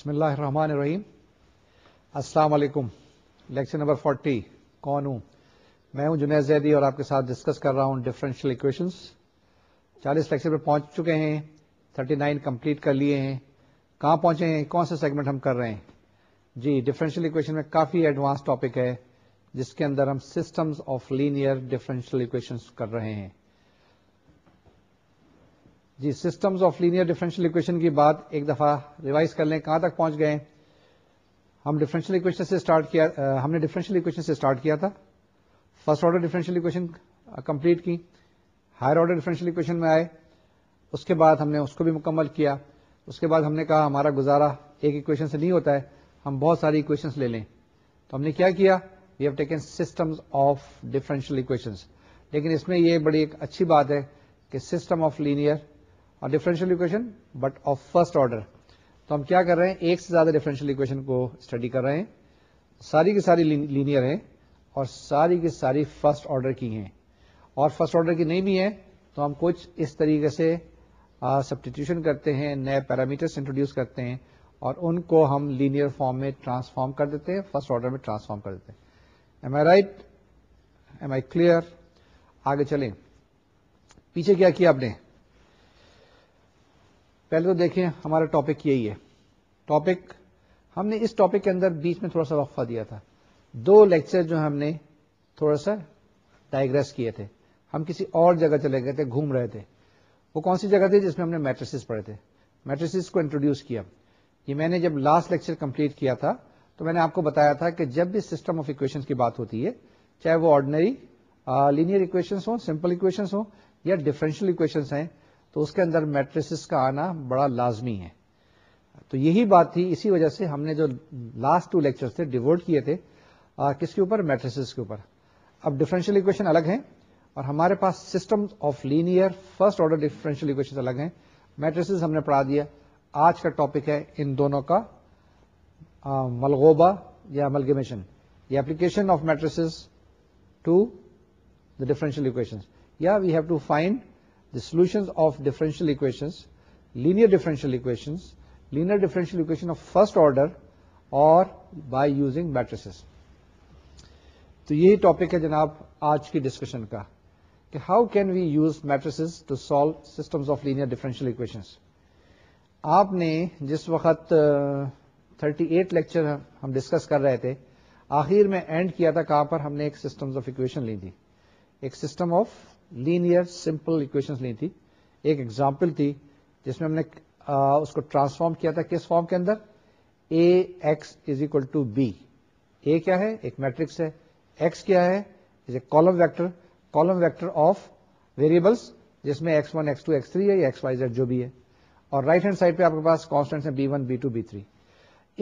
بسم اللہ الرحمن الرحیم السلام علیکم لیکچر نمبر فورٹی کون ہوں میں ہوں جنید زیدی اور آپ کے ساتھ ڈسکس کر رہا ہوں ڈفرینشیل اکویشن چالیس لیکچر پہ پہنچ چکے ہیں تھرٹی نائن کمپلیٹ کر لیے ہیں کہاں پہنچے ہیں کون سے سیگمنٹ ہم کر رہے ہیں جی ڈفرینشیل اکویشن میں کافی ایڈوانس ٹاپک ہے جس کے اندر ہم systems of linear differential equation کر رہے ہیں جی systems of linear differential equation کی بات ایک دفعہ ریوائز کر لیں کہاں تک پہنچ گئے ہم ڈیفرینشیل اکویشن سے اسٹارٹ کیا ہم نے ڈیفریشیل اکویشن سے اسٹارٹ کیا تھا first order differential equation complete کی ہائر آرڈر ڈفرینشیل اکویشن میں آئے اس کے بعد ہم نے اس کو بھی مکمل کیا اس کے بعد ہم نے کہا ہمارا گزارا ایک اکویشن سے نہیں ہوتا ہے ہم بہت ساری اکویشنس لے لیں تو ہم نے کیا کیا we have taken systems of differential equation لیکن اس میں یہ بڑی ایک اچھی بات ہے کہ سسٹم آف لینئر اور differential equation but of first order تو ہم کیا کر رہے ہیں ایک سے زیادہ ڈیفرنشیل اکویشن کو اسٹڈی کر رہے ہیں ساری کی ساری لینئر ہیں اور ساری کی ساری فرسٹ آرڈر کی ہیں اور فرسٹ آرڈر کی نہیں بھی ہیں تو ہم کچھ اس طریقے سے سبٹیٹیوشن کرتے ہیں نئے پیرامیٹرس انٹروڈیوس کرتے ہیں اور ان کو ہم لینئر فارم میں ٹرانسفارم کر دیتے ہیں فرسٹ آرڈر میں ٹرانسفارم کر دیتے ہیں am I right am I clear آگے چلیں پیچھے کیا کیا آپ نے پہلے تو دیکھیں ہمارا ٹاپک یہی ہے ٹاپک ہم نے اس ٹاپک کے اندر بیچ میں تھوڑا سا وقفہ دیا تھا دو لیکچر جو ہم نے تھوڑا سا ڈائگریس کیے تھے ہم کسی اور جگہ چلے گئے تھے گھوم رہے تھے وہ کون سی جگہ تھی جس میں ہم نے میٹریسز پڑھے تھے میٹریس کو انٹروڈیوس کیا یہ میں نے جب لاسٹ لیکچر کمپلیٹ کیا تھا تو میں نے آپ کو بتایا تھا کہ جب بھی سسٹم آف اکویشن کی بات ہوتی ہے چاہے وہ آرڈنری لینئر اکویشن ہوں سمپل اکویشن ہوں یا ڈفرینشیل اکویشن ہیں تو اس کے اندر میٹریسز کا آنا بڑا لازمی ہے تو یہی بات تھی اسی وجہ سے ہم نے جو لاسٹ ٹو لیکچر تھے ڈیوٹ کیے تھے کس کے اوپر میٹریسز کے اوپر اب ڈفرینشیل اکویشن الگ ہیں اور ہمارے پاس system of linear first order differential equation الگ ہیں میٹریسز ہم نے پڑھا دیا آج کا ٹاپک ہے ان دونوں کا ملغوبہ یا ملگمیشن یا application of matrices to the differential equation یا we have to find solution of differential equation differential equation first order اور بائی یوزنگ میٹرس تو یہی ٹاپک ہے جناب آج کی ڈسکشن کا کہ how can we use matrices to solve systems of linear differential equation آپ نے جس وقت 38 لیکچر ہم ڈسکس کر رہے تھے آخر میں اینڈ کیا تھا کہاں پر ہم نے ایک سسٹمز آف اکویشن لی تھی ایک system of linear simple equation لی تھی ایک ایگزامپل تھی جس میں ہم نے اس کو ٹرانسفارم کیا تھا کس فارم کے اندر A X is equal to B A کیا ہے ایک میٹرکس ہے ایکس کیا ہے is a column vector column vector of variables جس میں X one X two X three ہے یا ایکس وائی زیڈ جو بھی ہے اور رائٹ ہینڈ سائڈ پہ آپ کے پاس کانسٹنٹ ہیں B one B two B three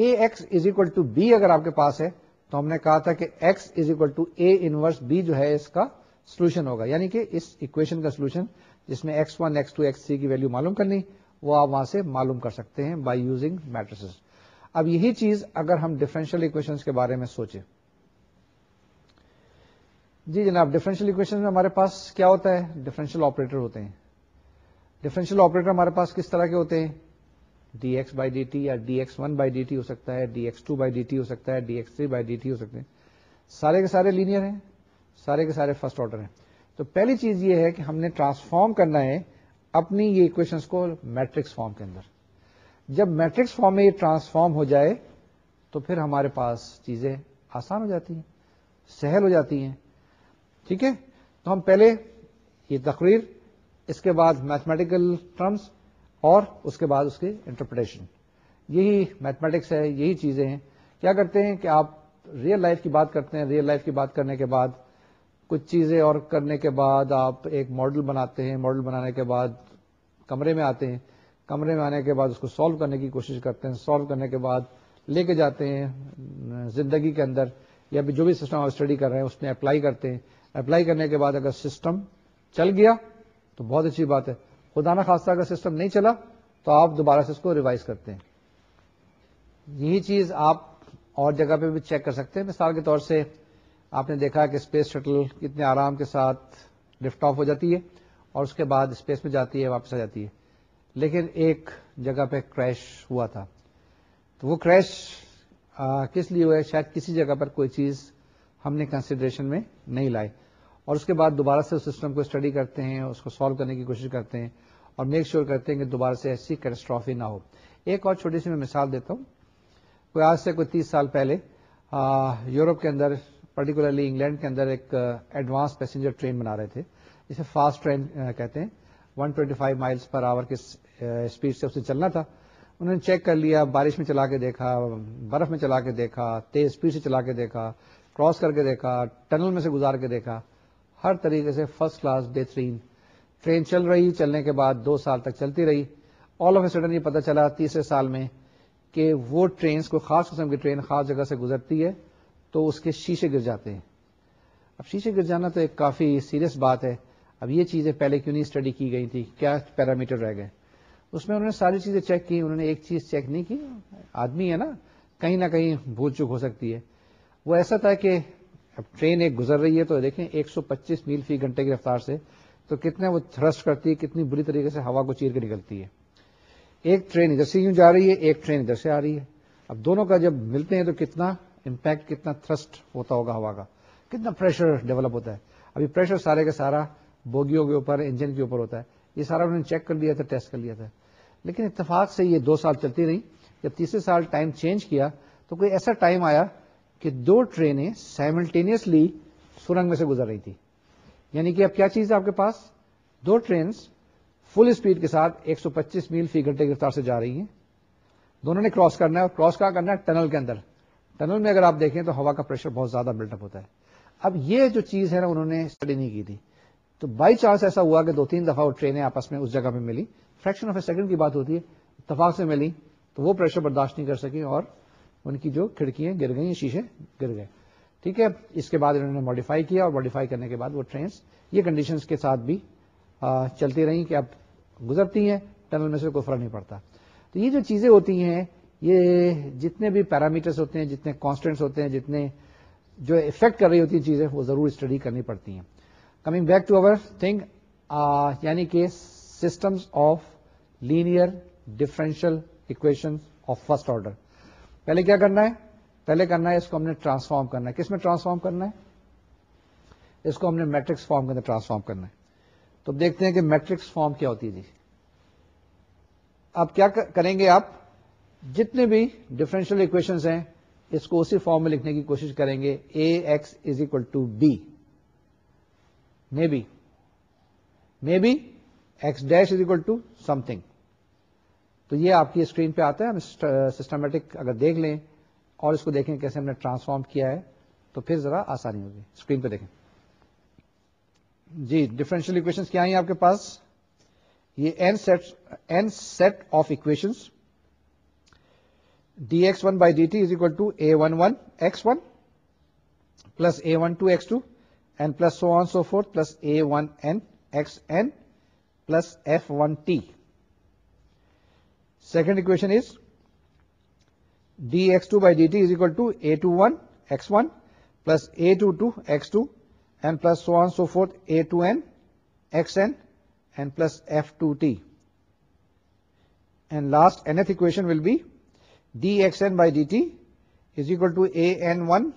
A X is equal to B اگر آپ کے پاس ہے تو ہم نے کہا تھا کہ X is equal to A inverse B جو ہے اس کا سولوشن ہوگا یعنی کہ اس اکویشن کا سولوشن جس میں X one X two X three کی ویلو معلوم کرنی وہ آپ وہاں سے معلوم کر سکتے ہیں بائی یوزنگ میٹرس اب یہی چیز اگر ہم ڈیفرنشیل اکویشن کے بارے میں سوچیں جی جناب ڈیفرنشیل اکویشن میں ہمارے پاس کیا ہوتا ہے ڈیفرنشیل آپریٹر ہوتے ہیں ڈیفرنشیل آپریٹر ہمارے پاس کس طرح کے ہوتے ہیں D X by D T یا D X one by D T ہو سکتا ہے D X two by D T ہو سکتا ہے D X three by D T ہو سکتے ہیں سارے کے سارے لینئر ہیں سارے کے سارے فرسٹ آرڈر ہیں تو پہلی چیز یہ ہے کہ ہم نے ٹرانسفارم کرنا ہے اپنی یہ اکویشنس کو میٹرکس فارم کے اندر جب میٹرکس فارم میں یہ ٹرانسفارم ہو جائے تو پھر ہمارے پاس چیزیں آسان ہو جاتی ہیں سہل ہو جاتی ہیں ٹھیک ہے تو ہم پہلے یہ تقریر اس کے بعد میتھمیٹیکل ٹرمس اور اس کے بعد اس کے انٹرپریٹیشن یہی میتھمیٹکس ہے یہی چیزیں ہیں کیا کرتے ہیں کہ آپ ریئل لائف کی بات کرتے ہیں ریئل لائف کی بات کرنے کے بعد کچھ چیزیں اور کرنے کے بعد آپ ایک ماڈل بناتے ہیں ماڈل بنانے کے بعد کمرے میں آتے ہیں کمرے میں آنے کے بعد اس کو سالو کرنے کی کوشش کرتے ہیں سالو کرنے کے بعد لے کے جاتے ہیں زندگی کے اندر یا جو بھی سسٹم آپ اسٹڈی کر رہے ہیں اس میں اپلائی کرتے ہیں اپلائی کرنے کے بعد اگر سسٹم چل گیا تو بہت اچھی بات ہے خدا نا خاصہ اگر سسٹم نہیں چلا تو آپ دوبارہ سے اس کو ریوائز کرتے ہیں یہی چیز آپ اور جگہ پہ بھی چیک کر سکتے ہیں مثال کے طور سے آپ نے دیکھا کہ اسپیس شٹل کتنے آرام کے ساتھ لفٹ آف ہو جاتی ہے اور اس کے بعد اسپیس میں جاتی ہے واپس آ جاتی ہے لیکن ایک جگہ پہ کریش ہوا تھا تو وہ کریش کس لیے ہوئے شاید کسی جگہ پر کوئی چیز ہم نے کنسیڈریشن میں نہیں لائی اور اس کے بعد دوبارہ سے اس سسٹم کو اسٹڈی کرتے ہیں اس کو سالو کرنے کی کوشش کرتے ہیں اور میک شیور sure کرتے ہیں کہ دوبارہ سے ایسی کیٹسٹرافی نہ ہو ایک اور چھوٹی سی میں مثال دیتا ہوں کوئی آج سے کوئی تیس سال پہلے یورپ کے اندر پرٹیکولرلی انگلینڈ کے اندر ایک ایڈوانس پیسنجر ٹرین بنا رہے تھے جسے فاسٹ ٹرین کہتے ہیں 125 مائلز پر آور کے اسپیڈ uh, سے اسے چلنا تھا انہوں نے چیک کر لیا بارش میں چلا کے دیکھا برف میں چلا کے دیکھا تیز اسپیڈ سے چلا کے دیکھا کراس کر کے دیکھا ٹنل میں سے گزار کے دیکھا ہر طریقے سے فرسٹ کلاس بہترین ٹرین چل رہی چلنے کے بعد دو سال تک چلتی رہی آل آف اے سڈن یہ پتا چلا تیسرے سال میں کہ وہ ٹرینس کو خاص قسم کی ٹرین خاص جگہ سے گزرتی ہے تو اس کے شیشے گر جاتے ہیں اب شیشے گر جانا تو ایک کافی سیریس بات ہے اب یہ چیزیں پہلے کیوں نہیں اسٹڈی کی گئی تھی کیا پیرامیٹر رہ گئے اس میں انہوں نے ساری چیزیں چیک کی انہوں نے ایک چیز چیک نہیں کی آدمی ہے نا کہیں نہ کہیں بھول چک ہو سکتی ہے وہ ایسا تھا کہ اب ٹرین ایک گزر رہی ہے تو دیکھیں ایک سو پچیس میل فی گھنٹے کی رفتار سے تو کتنا وہ تھرسٹ کرتی ہے کتنی بری طریقے سے ہوا کو چیر کے نکلتی ہے ایک ٹرین ادھر سے یوں جا رہی ہے ایک ٹرین ادھر سے آ رہی ہے اب دونوں کا جب ملتے ہیں تو کتنا امپیکٹ کتنا تھرسٹ ہوتا ہوگا ہوا کا کتنا پریشر ڈیولپ ہوتا ہے ابھی پریشر سارے کا سارا بوگیوں کے اوپر انجن کے اوپر ہوتا ہے یہ سارا انہوں نے چیک کر لیا تھا ٹیسٹ کر لیا تھا لیکن اتفاق سے یہ دو سال چلتی رہی جب تیسرے سال ٹائم چینج کیا تو کوئی ایسا ٹائم آیا کہ دو ٹرینیں سائملٹینیسلی سرنگ میں سے گزر رہی تھی یعنی کہ اب کیا چیز ہے آپ کے پاس دو ٹرینز فل اسپیڈ کے ساتھ 125 میل فی گھنٹے کی رفتار سے جا رہی ہیں دونوں نے کراس کرنا ہے اور کراس کہاں کرنا ہے ٹنل کے اندر ٹنل میں اگر آپ دیکھیں تو ہوا کا پریشر بہت زیادہ بلٹ اپ ہوتا ہے اب یہ جو چیز ہے نا انہوں نے اسٹڈی نہیں کی تھی تو بائی چانس ایسا ہوا کہ دو تین دفعہ وہ ٹرینیں آپس میں اس جگہ پہ ملی فریکشن آف اے سیکنڈ کی بات ہوتی ہے اتفاق سے ملی تو وہ پریشر برداشت نہیں کر سکی اور ان کی جو کھڑکیاں گر گئی شیشے گر گئے ٹھیک ہے اس کے بعد انہوں نے ماڈیفائی کیا اور ماڈیفائی کرنے کے بعد وہ ٹرینس یہ کنڈیشنز کے ساتھ بھی چلتی رہیں کہ اب گزرتی ہیں ٹنل میں سے کوئی فرق نہیں پڑتا تو یہ جو چیزیں ہوتی ہیں یہ جتنے بھی پیرامیٹرس ہوتے ہیں جتنے کانسٹنٹس ہوتے ہیں جتنے جو افیکٹ کر رہی ہوتی ہیں چیزیں وہ ضرور اسٹڈی کرنی پڑتی ہیں coming back to over thing یعنی کہ systems of linear differential equation of first order پہلے کیا کرنا ہے پہلے کرنا ہے اس کو ہم نے ٹرانسفارم کرنا ہے کس میں ٹرانسفارم کرنا ہے اس کو ہم نے میٹرکس فارم کے اندر ٹرانسفارم کرنا ہے تو دیکھتے ہیں کہ میٹرکس فارم کیا ہوتی ہے جی اب کیا کریں گے آپ جتنے بھی ڈفرینشیل اکویشنز ہیں اس کو اسی فارم میں لکھنے کی کوشش کریں گے A X is equal to B may may be B X dash is equal to something تو یہ آپ کی اسکرین پہ آتا ہے ہم سسٹمیٹک اگر دیکھ لیں اور اس کو دیکھیں کیسے ہم نے ٹرانسفارم کیا ہے تو پھر ذرا آسانی ہوگی اسکرین پہ دیکھیں جی ڈفرینشیل اکویشن کیا ہیں آپ کے پاس یہ equations D X one by D T is equal to A one one X one plus A one two X two and plus so on so forth plus A one N X N plus F one T second equation is D X two by D T is equal to A two one X one plus A two two X two and plus so on so forth A two N X N and plus F two T and last nth equation will be D X N by D T is equal to A N one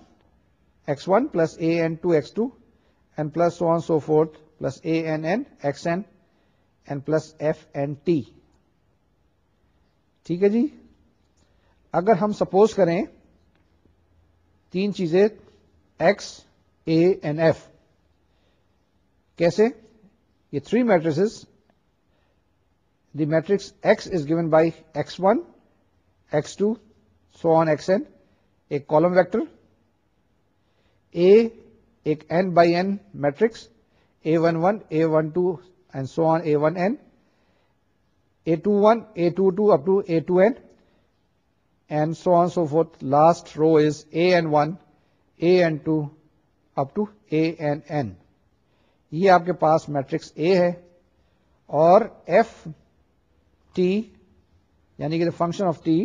X one plus A N two X two and plus so forth plus A N N N X plus F N T ٹھیک ہے جی اگر ہم suppose کریں تین چیزیں x a and F کیسے یہ three matrices the matrix x is given by x one so on x n ایک کالم ویکٹر اے ایک by matrix A one one A one two and so on A one n A two one A two two up to two A n and so on so forth last row is A n one A n two up to A n n یہ آپ کے پاس matrix A ہے اور F T یعنی کہ function of T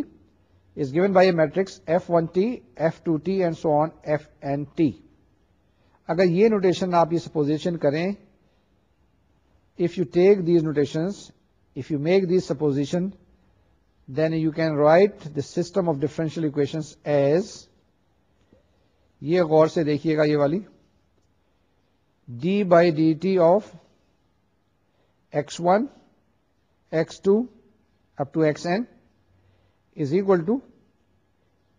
is given by a matrix F1T, F two T and so on F T اگر یہ نوٹیشن آپ یہ سپوزیشن کریں if you take these notation if you make these supposition then you can write the system of differential equation as یہ غور سے دیکھیے گا یہ والی D by dt of x one x two xn equal to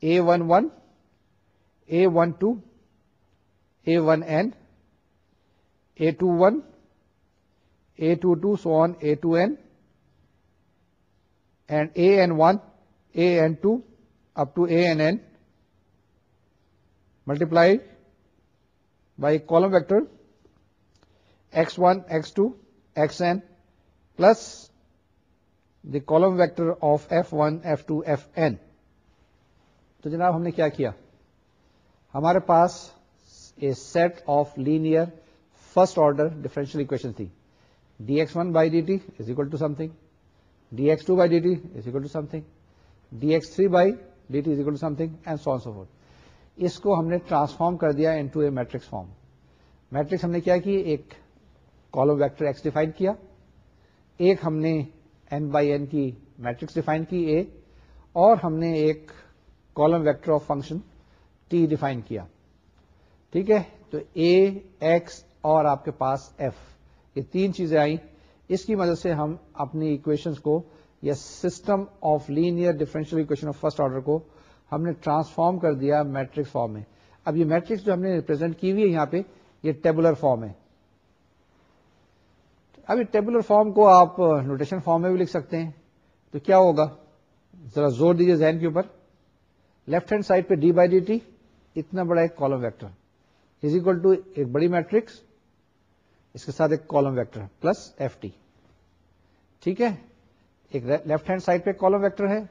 A one one A one two A one n A two one A two two so on A two n and A one A two up n n multiply by column vector x one x two s n plus the column vector of F one F two F n تو جناب ہم نے کیا کیا ہمارے پاس a set of linear first order differential equation تھی D x one by D T is equal to something D x two by D T is equal to something D x three by D T is equal to something and so so forth اس کو ہم نے transform کر دیا into a matrix form matrix ہم نے کیا کی ایک کالم ویکٹر ایکس ڈیفائن کیا ایک ہم نے بائی کی میٹرکس ڈیفائن کی اے اور ہم نے ایک column vector of function T define کیا ٹھیک ہے تو اے ایکس اور آپ کے پاس ایف یہ تین چیزیں آئیں اس کی مدد سے ہم اپنی اکویشن کو یا system of linear equation of first order کو ہم نے ٹرانسفارم کر دیا میٹرک فارم میں اب یہ میٹرکس جو ہم نے ریپرزینٹ کی ہوئی ہے یہاں پہ یہ ٹیبولر فارم ہے ابھی ٹیبولر فارم کو آپ نوٹیشن فارم میں بھی لکھ سکتے ہیں تو کیا ہوگا ذرا زور دیجیے ذہن کے اوپر لیفٹ ہینڈ سائڈ پہ ڈی بائی ڈی ٹی اتنا بڑا ایک column vector is equal to ایک بڑی میٹرکس اس کے ساتھ ایک column vector plus F T ٹھیک ہے ایک لیفٹ ہینڈ سائڈ پہ کالم ویکٹر ہے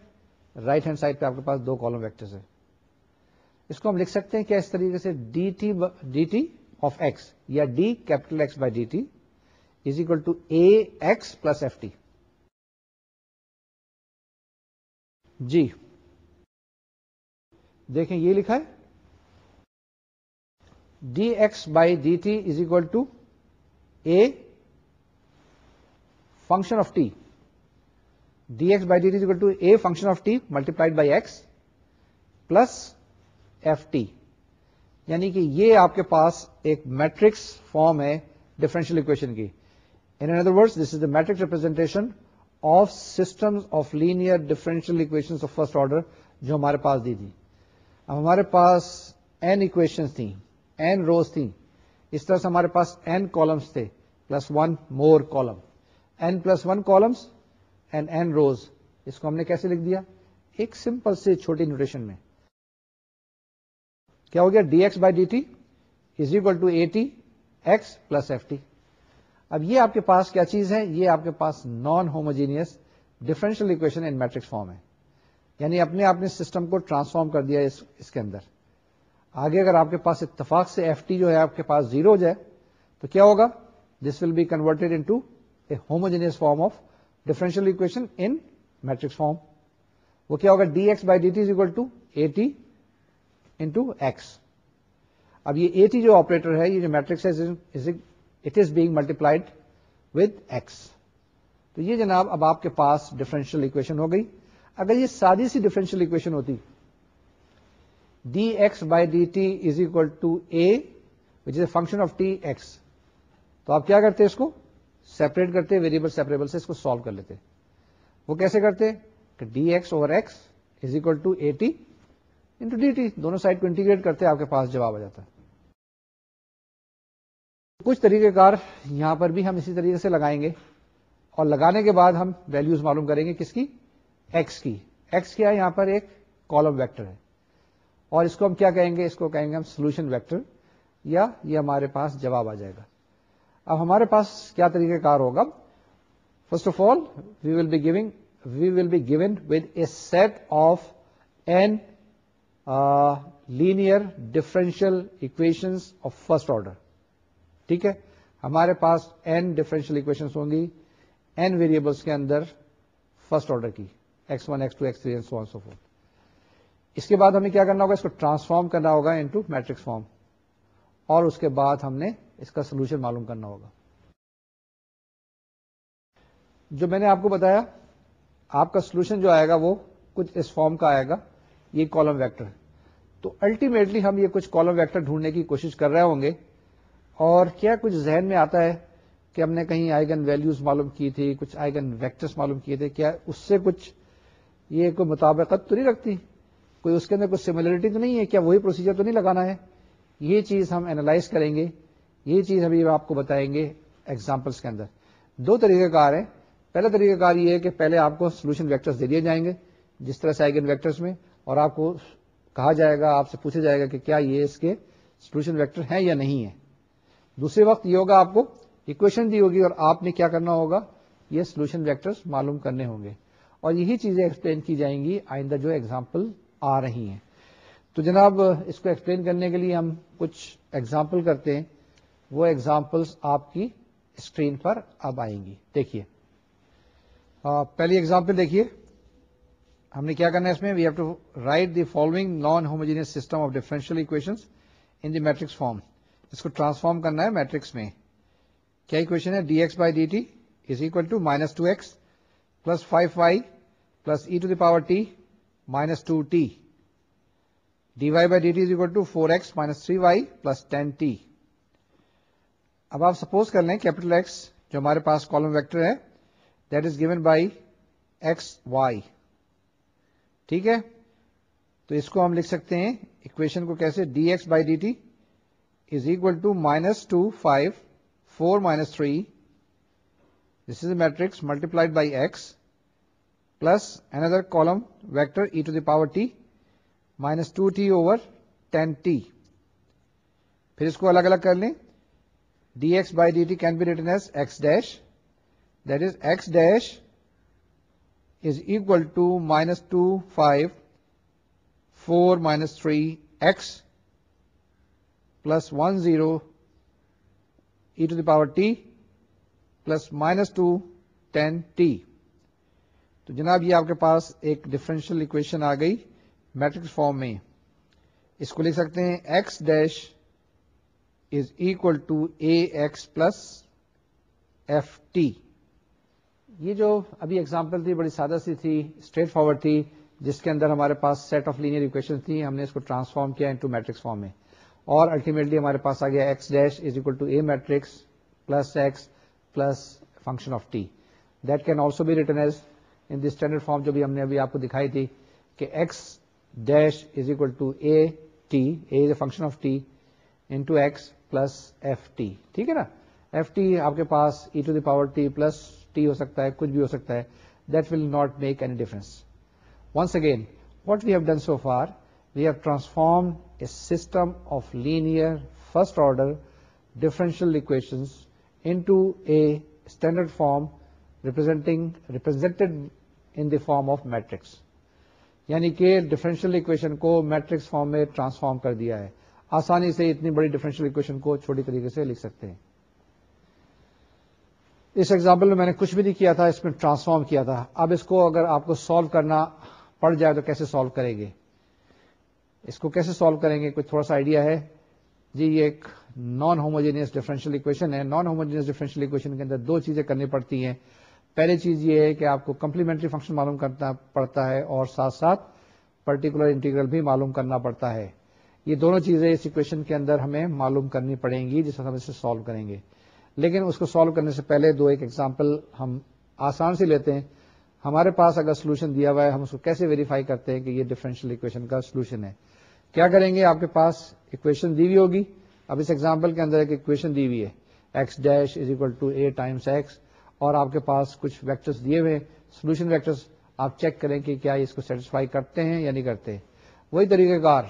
رائٹ ہینڈ سائڈ پہ آپ کے پاس دو کالم ویکٹر ہے اس کو ہم لکھ سکتے ہیں کیا اس طریقے سے D T D T of x یا D capital x by D T is equal to A x plus F T جی دیکھیں یہ لکھا ہے D x by D T is equal to A function of T D x by D T is equal to A function of T multi by x plus F T یعنی کہ یہ آپ کے پاس ایک میٹرکس فارم ہے differential equation کی matrix representation of system of linear differential order جو ہمارے پاس دی تھی اب ہمارے پاس تھیں تھیں اس طرح سے ہمارے پاس این کالمس تھے plus one more column n plus one columns and rows اس کو ہم نے کیسے لکھ دیا ایک سمپل سے چھوٹی نوٹیشن میں کیا ہو گیا D x by D T اب یہ آپ کے پاس کیا چیز ہے یہ آپ کے پاس non homogeneous differential equation in matrix form ہے یعنی اپنے آپ نے سسٹم کو ٹرانسفارم کر دیا اس اس کے اندر آگے اگر آپ کے پاس اتفاق سے ایف ٹی جو ہے آپ کے پاس زیرو ہو جائے تو کیا ہوگا this will be converted into a homogeneous form of differential equation in matrix form وہ کیا ہوگا D x by D T is equal to A T into x اب یہ اے ٹی جو آپریٹر ہے یہ جو میٹرکس ہے it is multi multiplied with x تو یہ جناب اب آپ کے پاس ڈفرینشیل اکویشن ہو گئی اگر یہ سادی سی اکویشن ہوتی D x by D T is is equal to A which A function of T x تو آپ کیا کرتے اس کو سیپریٹ کرتے ویریبل سیپریبل سے اس کو سالو کر لیتے وہ کیسے کرتے کہ D x over x is equal to A T into D T دونوں سائڈ کو انٹیگریٹ کرتے آپ کے پاس جواب آ جاتا ہے کچھ طریقہ کار یہاں پر بھی ہم اسی طریقے سے لگائیں گے اور لگانے کے بعد ہم ویلوز معلوم کریں گے کس کی ایکس کی ایکس کیا یہاں پر ایک کالم ویکٹر ہے اور اس کو ہم کیا کہیں گے اس کو کہیں گے ہم سولوشن ویکٹر یا یہ ہمارے پاس جواب آ جائے گا اب ہمارے پاس کیا طریقہ کار ہوگا first of all we will be giving we will be given with a set of n linear differential equation of first order ٹھیک ہے ہمارے پاس این اکویشن ہوں گی این ویریبلس کے اندر فرسٹ آرڈر کی ایکس ایکس ٹو اس کے بعد ہمیں کیا کرنا ہوگا اس کو ٹرانسفارم کرنا ہوگا میٹرکس فارم اور اس کے بعد ہم نے اس کا سولوشن معلوم کرنا ہوگا جو میں نے آپ کو بتایا آپ کا سولوشن جو آئے گا وہ کچھ اس فارم کا آئے گا یہ کالم ویکٹر تو الٹیمیٹلی ہم یہ کچھ کالم ویکٹر ڈھونڈنے کی کوشش کر رہے ہوں گے اور کیا کچھ ذہن میں آتا ہے کہ ہم نے کہیں آئیگن ویلیوز معلوم کی تھی کچھ آئگن ویکٹرس معلوم کیے تھے کیا اس سے کچھ یہ کوئی مطابقت تو نہیں رکھتی کوئی اس کے اندر کچھ سملرٹی تو نہیں ہے کیا وہی پروسیجر تو نہیں لگانا ہے یہ چیز ہم انالائز کریں گے یہ چیز ابھی ہم آپ کو بتائیں گے ایگزامپلس کے اندر دو طریقہ کار ہیں پہلا طریقہ کار یہ ہے کہ پہلے آپ کو سولوشن ویکٹرز دے دیے جائیں گے جس طرح سے آئیگن ویکٹرس میں اور آپ کو کہا جائے گا آپ سے پوچھا جائے گا کہ کیا یہ اس کے سولوشن ویکٹر ہیں یا نہیں ہے دوسرے وقت یہ ہوگا آپ کو اکویشن دی ہوگی اور آپ نے کیا کرنا ہوگا یہ سولوشن ویکٹر معلوم کرنے ہوں گے اور یہی چیزیں ایکسپلین کی جائیں گی آئندہ جو ایگزامپل آ رہی ہیں تو جناب اس کو ایکسپلین کرنے کے لیے ہم کچھ ایگزامپل کرتے ہیں وہ ایگزامپلس آپ کی اسکرین پر اب آئیں گی دیکھیے پہلی ایگزامپل دیکھیے ہم نے کیا کرنا ہے اس میں we have to write the following non homogeneous system of differential equation in the matrix form اس کو ٹرانسفارم کرنا ہے میٹرکس میں کیا اکویشن ہے D x by D T is equal to minus two x plus five y plus e to the power T minus two T D y by D T is equal to four x minus three y plus ten T اب آپ suppose کر لیں capital ہے that is given by x y ٹھیک ہے تو اس کو ہم لکھ سکتے ہیں اکویشن کو کیسے D x by D T minus two five four minus three this is matrix multiplied by x plus n other plus vector e to the power T minus two T over ten T پھر اس کو الگ الگ کر لیں D x by D T can be as x dash x dash is equal to minus two five four minus three x plus one zero e to the power T plus minus two ten T تو جناب یہ آپ کے پاس ایک differential equation آ گئی matrix form میں اس کو لکھ سکتے ہیں x dash is equal to A x plus f t یہ جو ابھی ایگزامپل تھی بڑی سادہ سی تھی اسٹریٹ فارورڈ تھی جس کے اندر ہمارے پاس سیٹ آف لینئر اکویشن تھی ہم نے اس کو ٹرانسفارم کیا انٹو میٹرکس فارم میں اور الٹیمیٹلی ہمارے پاس آ گیا x dash is equal to A matrix plus x plus function of of T T T T T T T that can also be written as in form جو بھی ہم نے ابھی آپ آپ کو دکھائی تھی کہ x x dash is is equal to to A A A function into plus plus F F ٹھیک ہے ہے نا کے پاس ای دی پاور ہو سکتا کچھ بھی ہو سکتا ہے that will not make any transform A system of linear first order A standard form form of matrix یعنی کہ ڈیفرنشیل اکویشن کو میٹرکس فارم میں ٹرانسفارم کر دیا ہے آسانی سے اتنی بڑی ڈیفرنشیل اکویشن کو چھوٹی طریقے سے لکھ سکتے ہیں اس ایگزامپل میں میں نے کچھ بھی نہیں کیا تھا اس میں ٹرانسفارم کیا تھا اب اس کو اگر آپ کو سالو کرنا پڑ جائے تو کیسے سالو کریں گے اس کو کیسے سالو کریں گے کوئی تھوڑا سا آئیڈیا ہے جی یہ ایک نان ہوموجینس ڈیفرنشیل اکویشن ہے نان ہوموجینئس ڈیفرنشیل اکویشن کے اندر دو چیزیں کرنی پڑتی ہیں پہلی چیز یہ ہے کہ آپ کو کمپلیمنٹری فنکشن معلوم کرنا پڑتا ہے اور ساتھ ساتھ پرٹیکولر انٹیگرل بھی معلوم کرنا پڑتا ہے یہ دونوں چیزیں اس اکویشن کے اندر ہمیں معلوم کرنی پڑیں گی جس ہم اسے سالو کریں گے لیکن اس کو سالو کرنے سے پہلے دو ایک ایگزامپل ہم آسان سے لیتے ہیں ہمارے پاس اگر سولوشن دیا ہوا ہے ہم اس کو کیسے ویریفائی کرتے ہیں کہ یہ ڈیفرنشیل اکویشن کا سولوشن ہے کیا کریں گے آپ کے پاس اکویشن دی ہوئی ہوگی اب اس ایگزامپل کے اندر ایک اکویشن دی ہوئی ہے x x dash is equal to A times اور آپ کے پاس کچھ ویکٹرس ویکٹرس دیے ہوئے سولوشن آپ چیک کریں کہ کیا اس کو سیٹسفائی کرتے ہیں یا نہیں کرتے وہی طریقہ کار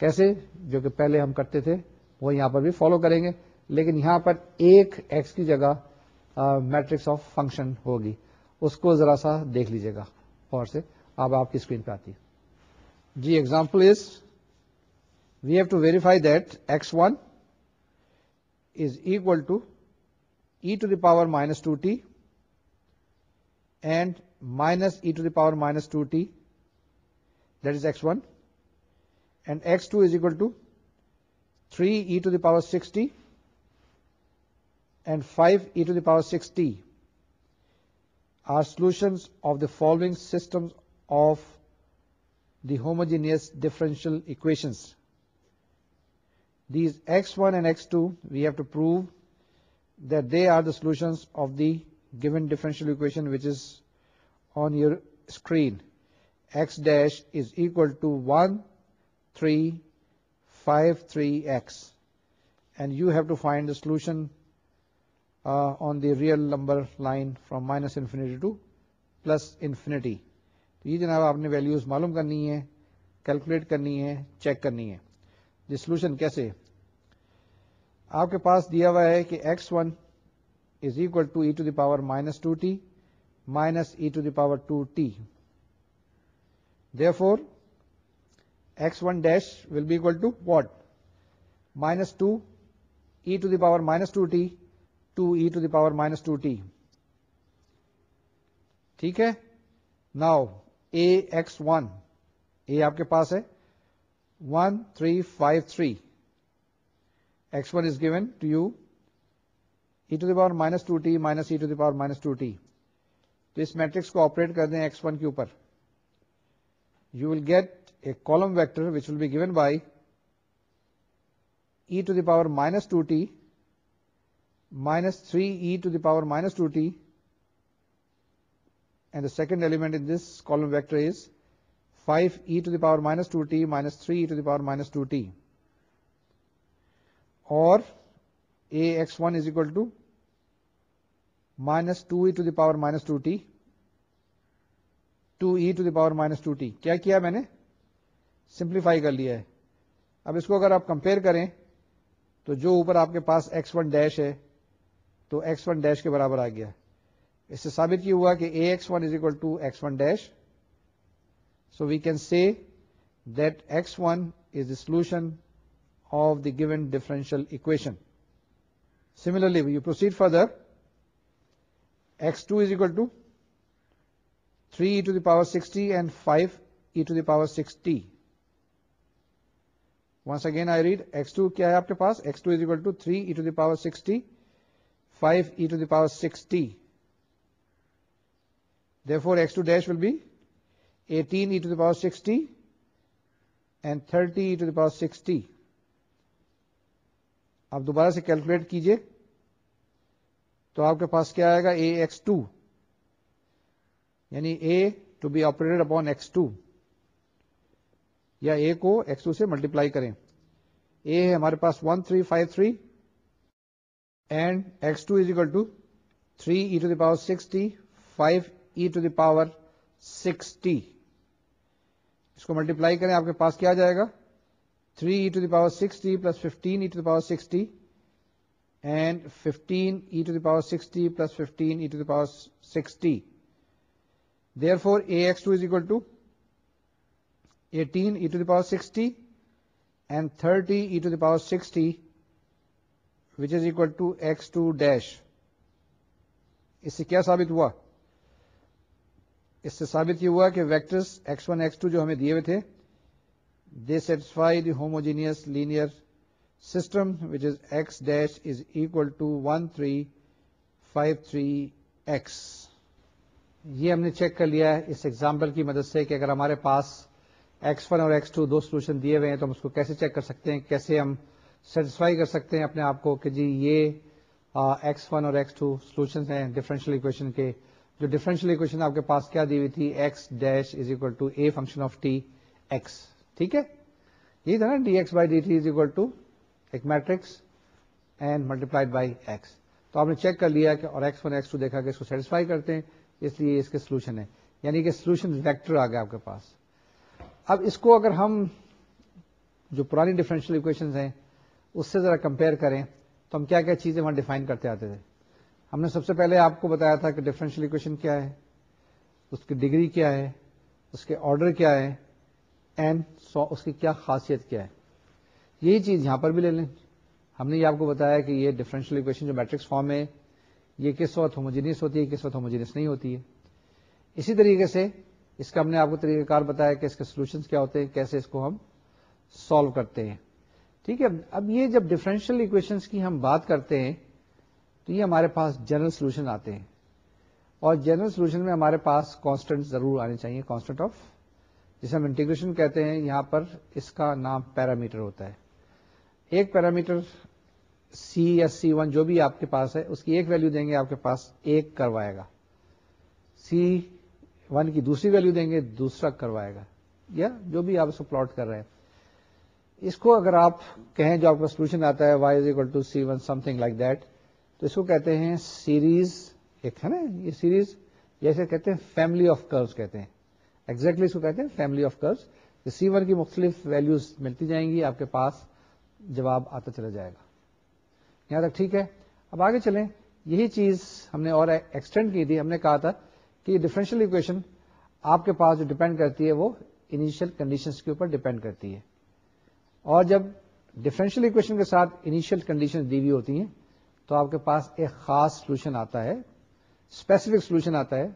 کیسے جو کہ پہلے ہم کرتے تھے وہ یہاں پر بھی فالو کریں گے لیکن یہاں پر ایک ایکس کی جگہ میٹرکس آف فنکشن ہوگی اس کو ذرا سا دیکھ لیجیے گا اور سے اب آپ کی اسکرین پہ آتی ہے جی example is we have to verify that x1 is equal to e to the power minus 2t and minus e to the power minus 2t, that is x1, and x2 is equal to 3 e to the power 6t and 5 e to the power 6t are solutions of the following systems of the homogeneous differential equations. These x one and x two we have to prove that they are the solution of the given differential equation on your screen three five three x and you have to find the solution on the real number line from minus infinity to plus تو یہ جناب آپ نے values معلوم کرنی ہے calculate کرنی ہے چیک کرنی ہے دی سولوشن کیسے آپ کے پاس دیا ہوا ہے کہ x one is equal to e to the power minus two T minus e to the power two T for x one dash will be equal to what minus two e to the power minus two T two e to the power minus two T ٹھیک ہے now A x one A آپ کے پاس ہے one three five three s one is given to you e to the power minus two T minus e to power minus to t تو اس matrix کو operate کر دیں کے اوپر you will get a column vector which will be given by e to the power minus two T minus three e to the power minus two T and the second element in this column vector is five e to the power minus two T minus three e to the power minus two T اور A x one is equal to minus two e to the power minus two T two e to the power minus two T کیا کیا میں نے simplify کر لیا ہے اب اس کو اگر آپ کمپیئر کریں تو جو اوپر آپ کے پاس ایکس ون ڈیش ہے تو ایکس ون ڈیش کے برابر آ گیا اس سے ثابت یہ ہوا کہ A x one is equal to x one dash so we can see that x one is the solution given differential equation similarly further power sixty power sixty once again کے پاس two two three power sixty five e to the power sixty four two dash will be ایو دیور sixty آپ دوبارہ سے calculate کیجئے تو آپ کے پاس کیا آئے گا اے ایکس ٹو یعنی A to be operated upon x two یا اے کو ایکس ٹو سے ملٹیپلائی کریں اے ہے ہمارے پاس one three five three and x two is equal to three e to the power sixty five e to the power sixty اس کو multiply کریں آپ کے پاس کیا جائے گا three power sixty plus fifteen over sixty and fifty power sixty plus phone sixty therefore A power sixty and thirty over sixty which is equal اس سے کیا سابت ہوا اس سے سابت یہ ہوا کہ vectors x one x two جو ہمیں دیے ہوئے تھے they satisfy the homogeneous linear system which is x dash is equal to 1353x یہ ہم نے چیک کر لیا ہے اس ایگزامپل کی مدد سے کہ اگر ہمارے پاس اور ون اور سولوشن دیے ہوئے ہیں تو ہم اس کو کیسے چیک کر سکتے ہیں کیسے ہم سیٹسفائی کر سکتے ہیں اپنے آپ کو کہ جی یہ x1 اور سولوشن ہیں ڈیفرنشیل اکویشن کے جو ڈیفرنشیل اکویشن آپ کے پاس کیا دی ہوئی تھی x dash is equal to A function of t x ٹھیک ہے یہ تھا نا d x by d t is equal to ایک میٹرکس اینڈ ملٹی ایکس تو آپ نے چیک کر لیا کہ اور ایکس ون ایکس ٹو دیکھا کہ اس کو سیٹسفائی کرتے ہیں اس لیے اس کے سولوشن ہے یعنی کہ سولوشن ویکٹر آ گیا اب اس کو اگر ہم جو پرانی ڈیفرنشیل ہیں اس سے ذرا کمپیئر کریں تو ہم کیا کیا چیزیں وہاں ڈیفائن کرتے آتے تھے ہم نے سب سے پہلے آپ کو بتایا تھا کہ ڈیفرنشیل اکویشن کیا ہے اس کی ڈگری کیا ہے اس کے آرڈر کیا ہے سو اس کی کیا خاصیت کیا ہے یہی چیز یہاں پر بھی لے لیں ہم نے یہ آپ کو بتایا کہ یہ ڈفرینشیل اکویشن جو میٹرکس فارم ہے یہ کس وقت ہوموجینس ہوتی ہے کس وقت ہوموجینس نہیں ہوتی ہے اسی طریقے سے اس کا ہم نے آپ کو طریقہ کار بتایا کہ اس کے سولوشن کیا ہوتے ہیں کیسے اس کو ہم سالو کرتے ہیں ٹھیک ہے اب یہ جب ڈفرینشیل اکویشن کی ہم بات کرتے ہیں تو یہ ہمارے پاس جنرل سولوشن آتے ہیں اور جنرل سولوشن میں ہمارے پاس کانسٹنٹ ضرور آنے چاہیے کانسٹنٹ آف جسے ہم انٹیگریشن کہتے ہیں یہاں پر اس کا نام پیرامیٹر ہوتا ہے ایک پیرامیٹر سی یا سی ون جو بھی آپ کے پاس ہے اس کی ایک ویلو دیں گے آپ کے پاس ایک کروائے گا سی ون کی دوسری ویلو دیں گے دوسرا کروائے گا یا جو بھی آپ اس کو پلاٹ کر رہے ہیں اس کو اگر آپ کہیں جو آپ کا سولوشن آتا ہے y is equal to c one something like that تو اس کو کہتے ہیں سیریز ایک ہے نا یہ سیریز جیسے کہتے ہیں فیملی آف کروز کہتے ہیں ایگزیکٹلی اس کو کہتے ہیں فیملی آف کروز ریسیور کی مختلف ویلوز ملتی جائیں گی آپ کے پاس جواب آتا چلا جائے گا یہاں تک ٹھیک ہے اب آگے چلیں یہی چیز ہم نے اور ایکسٹینڈ کی تھی ہم نے کہا تھا کہ ڈیفرنشیل اکویشن آپ کے پاس جو ڈیپینڈ کرتی ہے وہ انیشیل کنڈیشنز کے اوپر ڈیپینڈ کرتی ہے اور جب ڈیفرنشیل اکویشن کے ساتھ انیشیل کنڈیشن دی ہوئی ہوتی ہیں تو آپ کے پاس ایک خاص سولوشن آتا ہے اسپیسیفک سولوشن آتا ہے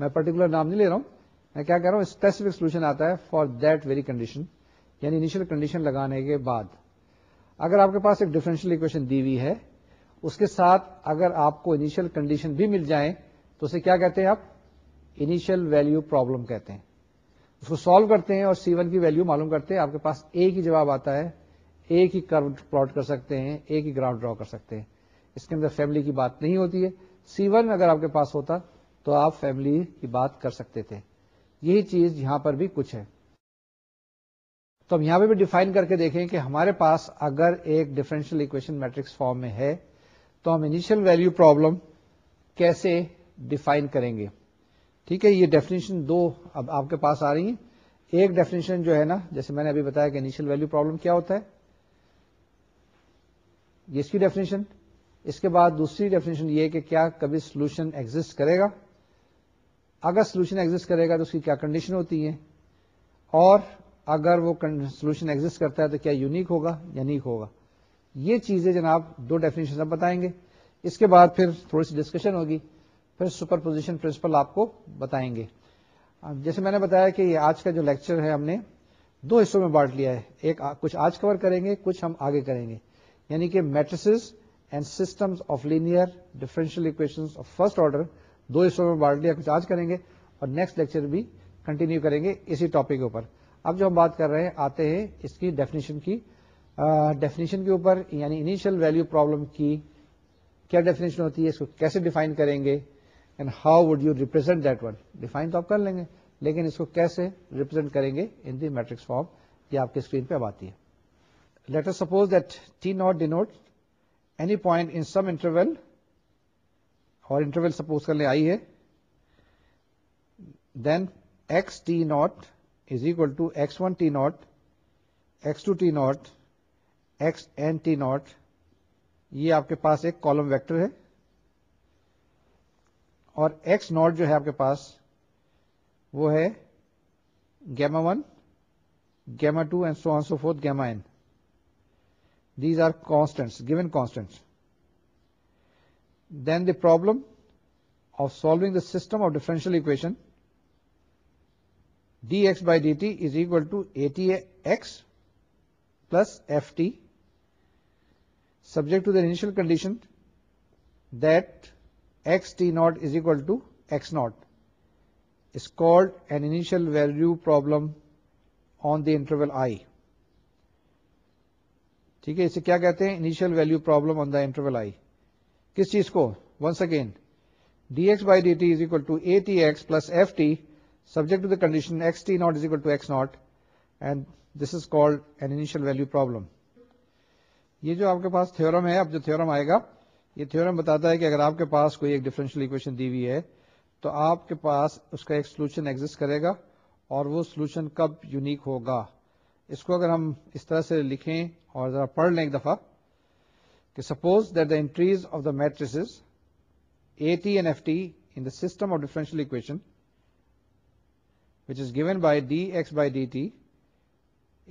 میں پرٹیکولر نام نہیں لے رہا ہوں میں کیا کہہ رہا ہوں اسپیسیفک سولوشن آتا ہے فار دیٹ ویری کنڈیشن یعنی انیشیل کنڈیشن لگانے کے بعد اگر آپ کے پاس ایک ڈیفرنشل اکویشن دی ہوئی ہے اس کے ساتھ اگر آپ کو انیشیل کنڈیشن بھی مل جائیں تو اسے کیا کہتے ہیں آپ انیشل ویلو پرابلم کہتے ہیں اس کو سالو کرتے ہیں اور سی ون کی ویلو معلوم کرتے ہیں آپ کے پاس ایک ہی جواب آتا ہے ایک ہی کرو پلاٹ کر سکتے ہیں ایک ہی گراؤنڈ ڈرا کر سکتے ہیں اس کے اندر فیملی کی بات نہیں ہوتی ہے سی ون اگر آپ کے پاس ہوتا تو آپ فیملی کی بات کر سکتے تھے یہی چیز یہاں پر بھی کچھ ہے تو ہم یہاں پہ بھی ڈیفائن کر کے دیکھیں کہ ہمارے پاس اگر ایک ڈیفرنشیل اکویشن میٹرکس فارم میں ہے تو ہم انیشل ویلو پرابلم کیسے ڈیفائن کریں گے ٹھیک ہے یہ ڈیفینیشن دو اب آپ کے پاس آ رہی ہیں ایک ڈیفینیشن جو ہے نا جیسے میں نے ابھی بتایا کہ انیشیل ویلو پرابلم کیا ہوتا ہے یہ اس کی ڈیفینیشن اس کے بعد دوسری ڈیفینیشن یہ کہ کیا کبھی سولوشن ایگزٹ کرے گا اگر سولوشن ایگزٹ کرے گا تو اس کی کیا کنڈیشن ہوتی ہے اور اگر وہ سولوشن ایگزٹ کرتا ہے تو کیا یونیک ہوگا یا نیک ہوگا یہ چیزیں جناب دو ڈیفینیشن بتائیں گے اس کے بعد پھر تھوڑی سی ڈسکشن ہوگی پھر سپر پوزیشن پرنسپل آپ کو بتائیں گے جیسے میں نے بتایا کہ یہ آج کا جو لیکچر ہے ہم نے دو حصوں میں بانٹ لیا ہے ایک کچھ آج کور کریں گے کچھ ہم آگے کریں گے یعنی کہ matrices and systems of linear equation of first order دو حصوں میں بانٹ لیا کچھ آج کریں گے اور نیکسٹ لیکچر بھی کنٹینیو کریں گے اسی ٹاپک کے اوپر اب جو ہم بات کر رہے ہیں آتے ہیں اس کی ڈیفینیشن کی ڈیفینیشن کے اوپر یعنی انیشیل ویلو پرابلم کی کیا ڈیفینیشن ہوتی ہے اس کو کیسے ڈیفائن کریں گے and how would you represent that one define تو آپ کر لیں گے لیکن اس کو کیسے ریپرزینٹ کریں گے ان دی میٹرکس فارم یہ آپ کے اسکرین پہ اب آتی ہے later suppose that t naught denote any point in some interval اور انٹرول سپوز کر لیں آئی ہے then x t naught is equal to x one t naught x two t naught x n t naught یہ آپ کے پاس ایک column vector ہے اور ایکس ناٹ جو ہے آپ کے پاس وہ ہے gamma one gamma two and so so forth gamma n these are constants given constant then the problem of solving the system of differential equation d s by d t is equal to A t equal plus f t subject to the initial condition that t naught is equal to x naught is called an initial value problem on the interval I ٹھیک ہے اسے کیا کہتے ہیں initial value problem on the interval I کس چیز کو once again d s by d t t t t is is is equal equal to to to A plus f subject the condition x x naught naught and this called an initial value problem یہ جو آپ کے پاس theorem ہے اب جو theorem آئے گا یہ تھیورم بتاتا ہے کہ اگر آپ کے پاس کوئی ایک اکویشن دی ہوئی ہے تو آپ کے پاس اس کا ایک سولوشن ایگزٹ کرے گا اور وہ سولوشن کب یونیک ہوگا اس کو اگر ہم اس طرح سے لکھیں اور ذرا پڑھ لیں ایک دفعہ کہ suppose that the entries of the matrix A t and f t in the system of differential equation which is given by d x by d t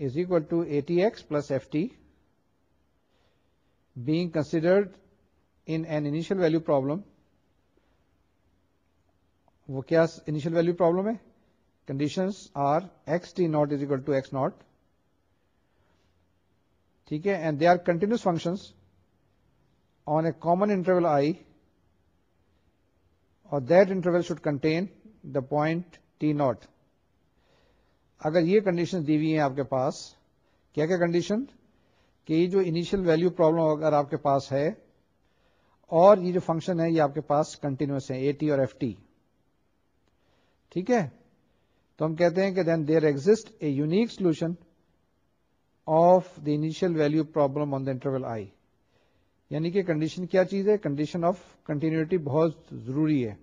is equal to A t x plus f t being considered in an initial value problem وہ کیا initial value problem ہے condition are x t naught is equal to x naught ٹھیک ہے and they are continuous functions the inter should contain the point t naught اگر یہ condition دی ہوئی ہیں آپ کے پاس کیا کیا کنڈیشن کہ یہ جو انیشیل ویلیو پرابلم اگر آپ کے پاس ہے اور یہ جو فنکشن ہے یہ آپ کے پاس کنٹینیوس ہے اے ٹی ٹی اور ایف ٹھیک ہے تو ہم کہتے ہیں کہ then there exist a unique solution of the initial value problem on the interval I یعنی کہ کنڈیشن کیا چیز ہے کنڈیشن آف کنٹینیوٹی بہت ضروری ہے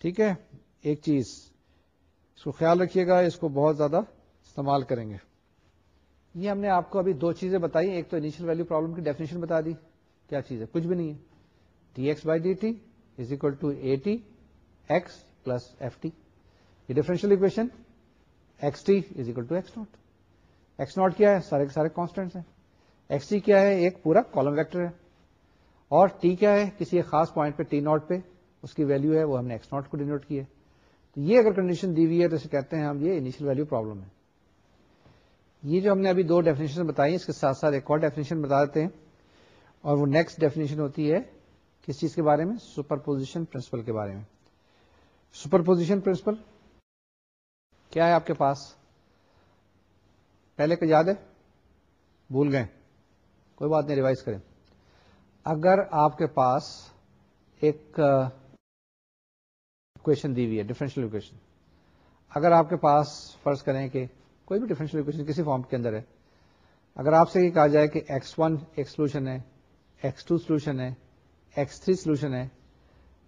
ٹھیک ہے ایک چیز اس کو خیال رکھیے گا اس کو بہت زیادہ استعمال کریں گے یہ ہم نے آپ کو ابھی دو چیزیں بتائی ایک تو انیشل ویلو پرابلم کی ڈیفینیشن بتا دی کیا چیز ہے کچھ بھی نہیں ہے t x by d t is equal to A t x plus f t یہ differential equation x t is equal to x naught x naught کیا ہے سارے کے سارے کانسٹینٹس ہیں کیا ہے ایک پورا کالم ویکٹر ہے اور ٹی کیا ہے کسی ایک خاص پوائنٹ پہ ٹی ناٹ پہ اس کی ویلو ہے وہ ہم نے ایکس ناٹ کو ڈینوٹ کی ہے تو یہ اگر کنڈیشن دی ہوئی ہے تو اسے کہتے ہیں ہم یہ انیشیل ویلو پرابلم ہے یہ جو ہم نے ابھی دو ڈیفینیشن بتائی اس کے ساتھ ساتھ ایک اور ڈیفینیشن بتا دیتے ہیں اور وہ نیکسٹ ڈیفینیشن ہوتی ہے کس چیز کے بارے میں سپر پوزیشن پرنسپل کے بارے میں سپر پوزیشن پرنسپل کیا ہے آپ کے پاس پہلے کو یاد ہے بھول گئے کوئی بات نہیں ریوائز کریں اگر آپ کے پاس ایکشن دی ہوئی ہے اکویشن اگر آپ کے پاس فرض کریں کہ کوئی بھی اکویشن کسی فارم کے اندر ہے اگر آپ سے یہ کہا جائے کہ ایکس ون ایک سولوشن ہے ایکس ٹو سولوشن ہے ایکس تھری سولوشن ہے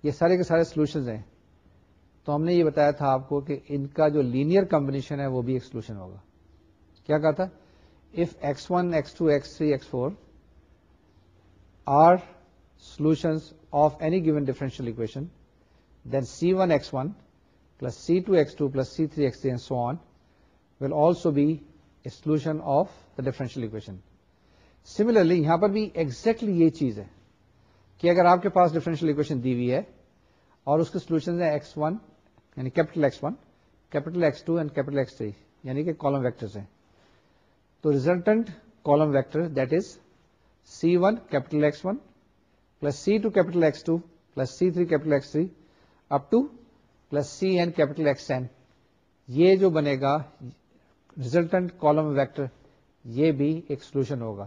یہ سارے کے سارے سولوشن ہیں تو ہم نے یہ بتایا تھا آپ کو کہ ان کا جو لینئر کمبنیشن ہے وہ بھی سولوشن ہوگا کیا کہا تھا if x1, x2, x3, x4 are solutions of any given differential equation, then c1, x1 plus c2, x2 plus c3, x3 and so on will also be a solution of the differential equation. Similarly, یہاں پر بھی exactly یہ چیز ہے کہ اگر آپ کے پاس ڈفرینشیل اکویشن دی ہوئی ہے اور اس کے سولوشن ہیں x1 یعنی capital x1 capital x2 and capital x3 یعنی کہ کالم ویکٹرز ہیں تو resultant column vector that is c one capital x one plus c two capital x two plus c three capital plus c n capital یہ جو بنے گا resultant column vector یہ بھی ایک سولوشن ہوگا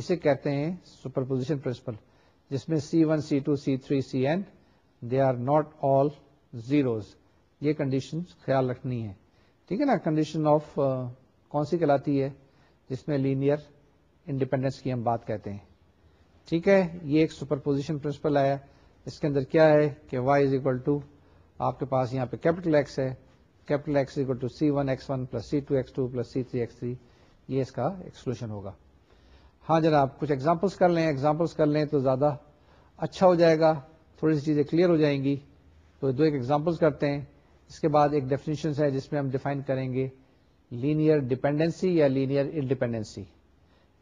اسے کہتے ہیں سپر پوزیشن پرنسپل جس میں c one c two c three c n they are not all zeros یہ کنڈیشن خیال رکھنی ہے ٹھیک ہے نا کنڈیشن آف uh, کون سی کہلاتی ہے جس میں لینئر انڈیپینڈنس کی ہم بات کہتے ہیں ٹھیک ہے یہ ایک سپر پوزیشن پرنسپل آیا اس کے اندر کیا ہے کہ وائی از اکول ٹو آپ کے پاس یہاں پہ کیپٹل ایکس ہے capital x equal to c one x one plus c two x two plus c three x three یہ اس کا ایکسکلوشن ہوگا ہاں جناب کچھ ایگزامپلس کر لیں ایگزامپلس کر لیں تو زیادہ اچھا ہو جائے گا تھوڑی سی چیزیں کلیئر ہو جائیں گی تو دو ایک ایگزامپلس کرتے ہیں اس کے بعد ایک ڈیفینیشنس ہے جس میں ہم ڈیفائن کریں گے لینئر ڈیپینڈنسی یا لینئر انڈیپینڈنسی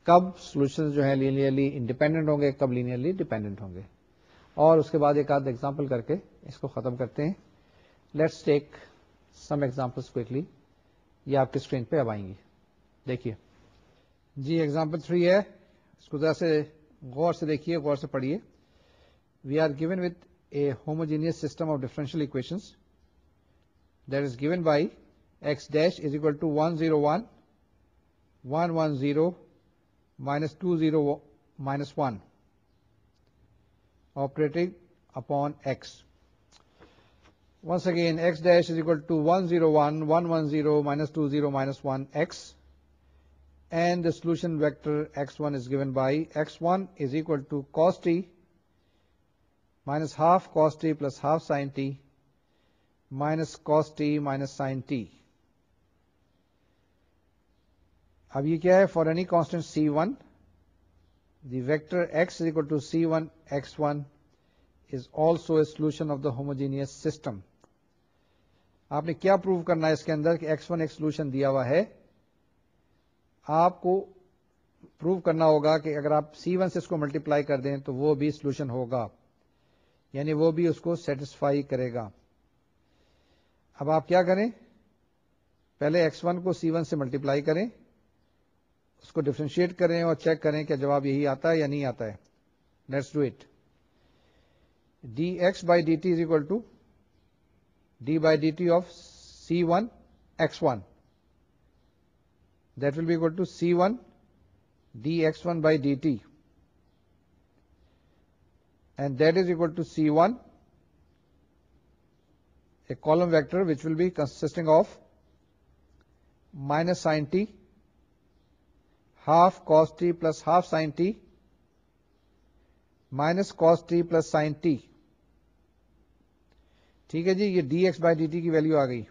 کب سولوشن جو ہے لینئرلی انڈیپینڈنٹ ہوں گے کب لینئرلی ڈیپینڈنٹ ہوں گے اور اس کے بعد ایک آدھ ایگزامپل کر کے اس کو ختم کرتے ہیں لیٹس ٹیک سم یہ آپ کی اسکرین پہ اب آئیں گے دیکھیے جی ایگزامپل تھری ہے اس کو ذرا سے سے غور دیکھیے غور سے پڑھیے we are given with a homogeneous system of differential equation that is given by x dash is equal to 110 minus 20 minus 1, operating upon x. Once again, x dash is equal to 110 minus 20 minus 1 x, and the solution vector x1 is given by x1 is equal to cos t minus half cos t plus half sin t minus cos t minus sin t. اب یہ کیا ہے for any constant c one the vector x x is equal to c one one also a solution of the homogeneous system آپ نے کیا prove کرنا ہے اس کے اندر کہ ایکس ون ایک سولوشن دیا ہوا ہے آپ کو پروو کرنا ہوگا کہ اگر آپ سی ون سے اس کو ملٹیپلائی کر دیں تو وہ بھی سولوشن ہوگا یعنی وہ بھی اس کو سیٹسفائی کرے گا اب آپ کیا کریں پہلے ایکس ون کو سی ون سے ملٹیپلائی کریں اس کو ڈیفرینشیٹ کریں اور چیک کریں کہ جواب یہی آتا ہے یا نہیں آتا ہے let's do it d x by d t is equal to d by d t of c one x one that will be equal to c one d x one by d t and that is equal to c one a column vector which will be consisting of minus t half cos t plus half sine t minus cos t plus sine t ٹھیک ہے جی یہ d x by d t کی value آ گئی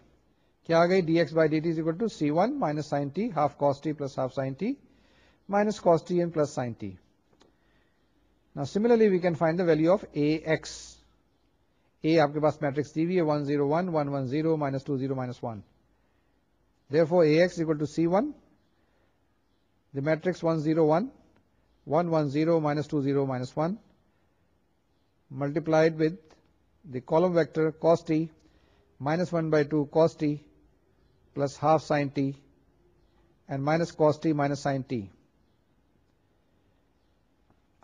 کیا آ گئی d x by d t is equal to c one minus minus sine sine sine t t t t half half cos cos plus plus t نا similarly we can find the value of A x A آپ کے پاس matrix دی ہے one zero one one one zero minus two zero minus one four A x equal to c one the matrix 1 0 1 1 1 0 minus 2 0 minus 1 multiplied with the column vector cos t minus 1 by 2 cos t plus half sin t and minus cos t minus sin t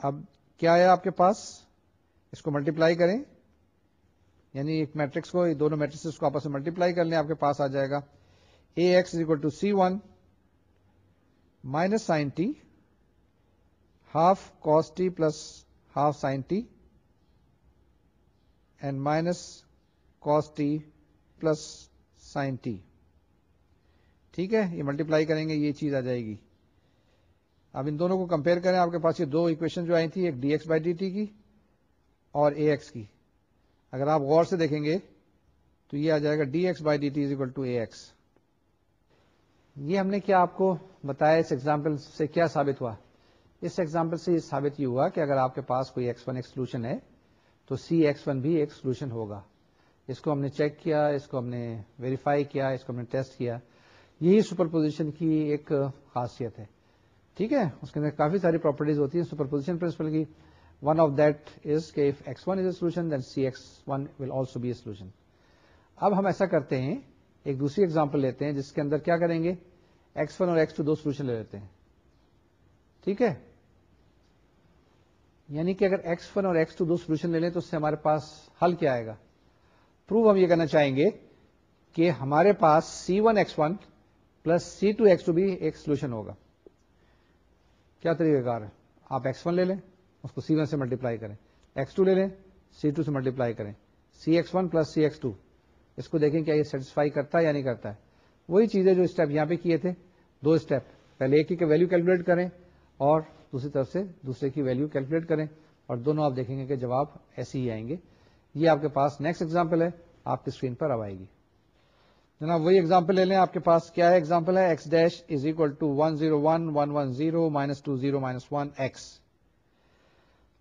اب کیا آیا آپ کے پاس اس کو multiply کریں یعنی ایک matrix کو دونوں میٹرکس کو آپس میں ملٹیپلائی کر لیں آپ کے پاس آ جائے گا A x is equal to c one minus sine t half cos t plus half sine t and minus cos t plus sine t ٹھیک ہے یہ ملٹی پلائی کریں گے یہ چیز آ جائے گی اب ان دونوں کو کمپیئر کریں آپ کے پاس یہ دو اکویشن جو آئی تھی ایک d x by d t کی اور اے ایکس کی اگر آپ غور سے دیکھیں گے تو یہ آ جائے گا d x by d t is equal to A x یہ ہم نے کیا آپ کو بتایا اس ایگزامپل سے کیا ثابت ہوا اس ایگزامپل سے یہ یہ ثابت ہوا کہ اگر آپ کے پاس کوئی ایکس ون ایکسکلوشن سولوشن ہے تو سی ایکس ون بھی ایک سولوشن ہوگا اس کو ہم نے چیک کیا اس کو ہم نے ویریفائی کیا اس کو ہم نے ٹیسٹ کیا یہی سپر پوزیشن کی ایک خاصیت ہے ٹھیک ہے اس کے اندر کافی ساری پراپرٹیز ہوتی ہیں سپر پوزیشن پرنسپل کی ون آف دیٹ از کہ x one a solution then c will also be solution اب ہم ایسا کرتے ہیں ایک دوسری ایگزامپل لیتے ہیں جس کے اندر کیا کریں گے ایکس ون اور ایکس ٹو دو سولوشن لے لیتے ہیں ٹھیک ہے یعنی کہ اگر ایکس ون اور ایکس ٹو دو سولوشن لے لیں تو اس سے ہمارے پاس حل کیا آئے گا پروو ہم یہ کرنا چاہیں گے کہ ہمارے پاس c one x one plus c two x two بھی ایک سولوشن ہوگا کیا طریقہ کار ہے آپ ایکس ون لے لیں اس کو سی ون سے ملٹیپلائی کریں ایکس ٹو لے لیں سی ٹو سے ملٹیپلائی کریں c x one plus c x two اس کو دیکھیں کیا یہ سیٹسفائی کرتا ہے یا نہیں کرتا ہے وہی چیزیں جو اسٹیپ یہاں پہ کیے تھے دو اسٹیپ پہلے ایک ہی کے ویلو کیلکولیٹ کریں اور دوسری طرف سے دوسرے کی ویلو کیلکولیٹ کریں اور دونوں آپ دیکھیں گے کہ جواب ایسے ہی آئیں گے یہ آپ کے پاس نیکسٹ ایگزامپل ہے آپ کی اسکرین پر اب آئے گی جناب وہی ایگزامپل لے لیں آپ کے پاس کیا ہے ہے example x dash is equal to one one one one zero zero minus two zero minus one x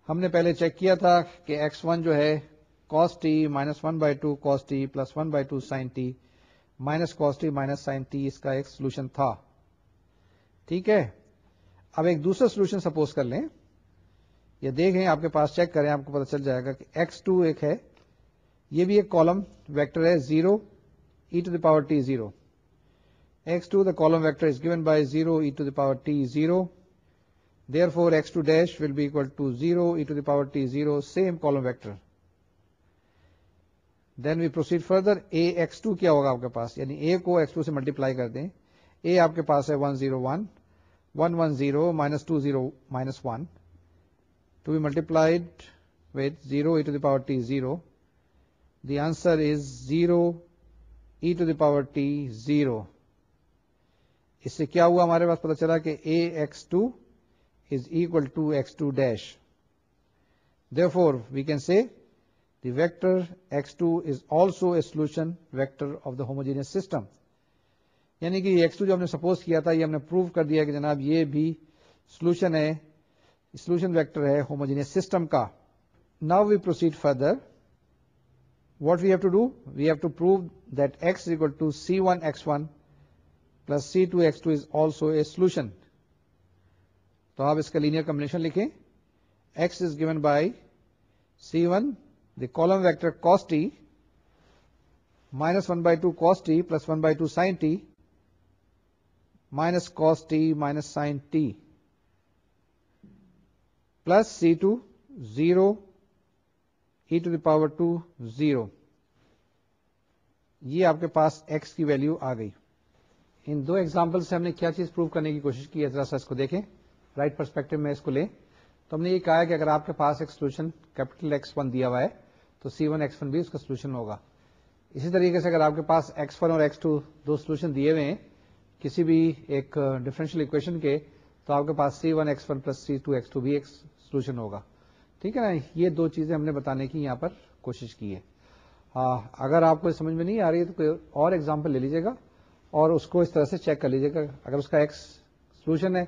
ہم نے پہلے چیک کیا تھا کہ ایکس ون جو ہے t minus one by two cos by two sine t minus minus sine t اس کا ایک سولوشن تھا ٹھیک ہے اب ایک دوسرا سولوشن سپوز کر لیں یہ دیکھیں آپ کے پاس چیک کریں آپ کو پتا چل جائے گا یہ بھی ایک کالم ویکٹر ہے zero e to the power t zero x two the column vector by zero over zero therefore x two dash will be equal to zero over t zero same column vector then we proceed further A x two کیا ہوگا آپ کے پاس یعنی A کو x two سے multiply کر دیں اے آپ کے پاس ہے one zero one one one zero minus two zero minus one two be multiplied the power t zero the answer is zero e to the power t zero اس سے کیا ہوا ہمارے پاس پتا چلا کہ A x two is equal to x two dash therefore we can see vector s two is also a solution vector of the homogeneous system یعنی کہ ایکس ٹو جو ہم نے سپوز کیا تھا یہ ہم نے پروو کر دیا کہ جناب یہ بھی سولوشن ہے سولوشن ویکٹر ہے ہوموجینس سسٹم کا now we proceed further what we have to do we have to prove that x equal to c one x one plus c two x two is also a solution تو آپ اس کا linear combination لکھیں x is given by c one the column vector cos t minus 1 by 2 cos t plus 1 by 2 sin t minus cos t minus sin t plus c2 0 e to the power 2 0 یہ آپ کے پاس x کی value آ گئی ان دو example سے ہم نے کیا چیز پروو کرنے کی کوشش کی ہے ذرا سا اس کو دیکھیں رائٹ right پرسپیکٹو میں اس کو لیں تو ہم نے یہ کہا کہ اگر آپ کے پاس ایک سولوشن کیپٹل ایکس ون دیا ہوا ہے تو سی ون ایکس ون بھی اس کا سولوشن ہوگا اسی طریقے سے اگر آپ کے پاس ایکس ون اور ایکس ٹو دو سولوشن دیے ہوئے ہیں کسی بھی ایک ڈفرینشیل اکویشن کے تو آپ کے پاس c one x one plus c two x two بھی ایک سولوشن ہوگا ٹھیک ہے نا یہ دو چیزیں ہم نے بتانے کی یہاں پر کوشش کی ہے اگر آپ کو سمجھ میں نہیں آ رہی ہے تو کوئی اور ایگزامپل لے لیجیے گا اور اس کو اس طرح سے چیک کر لیجیے گا اگر اس کا ایکس سولوشن ہے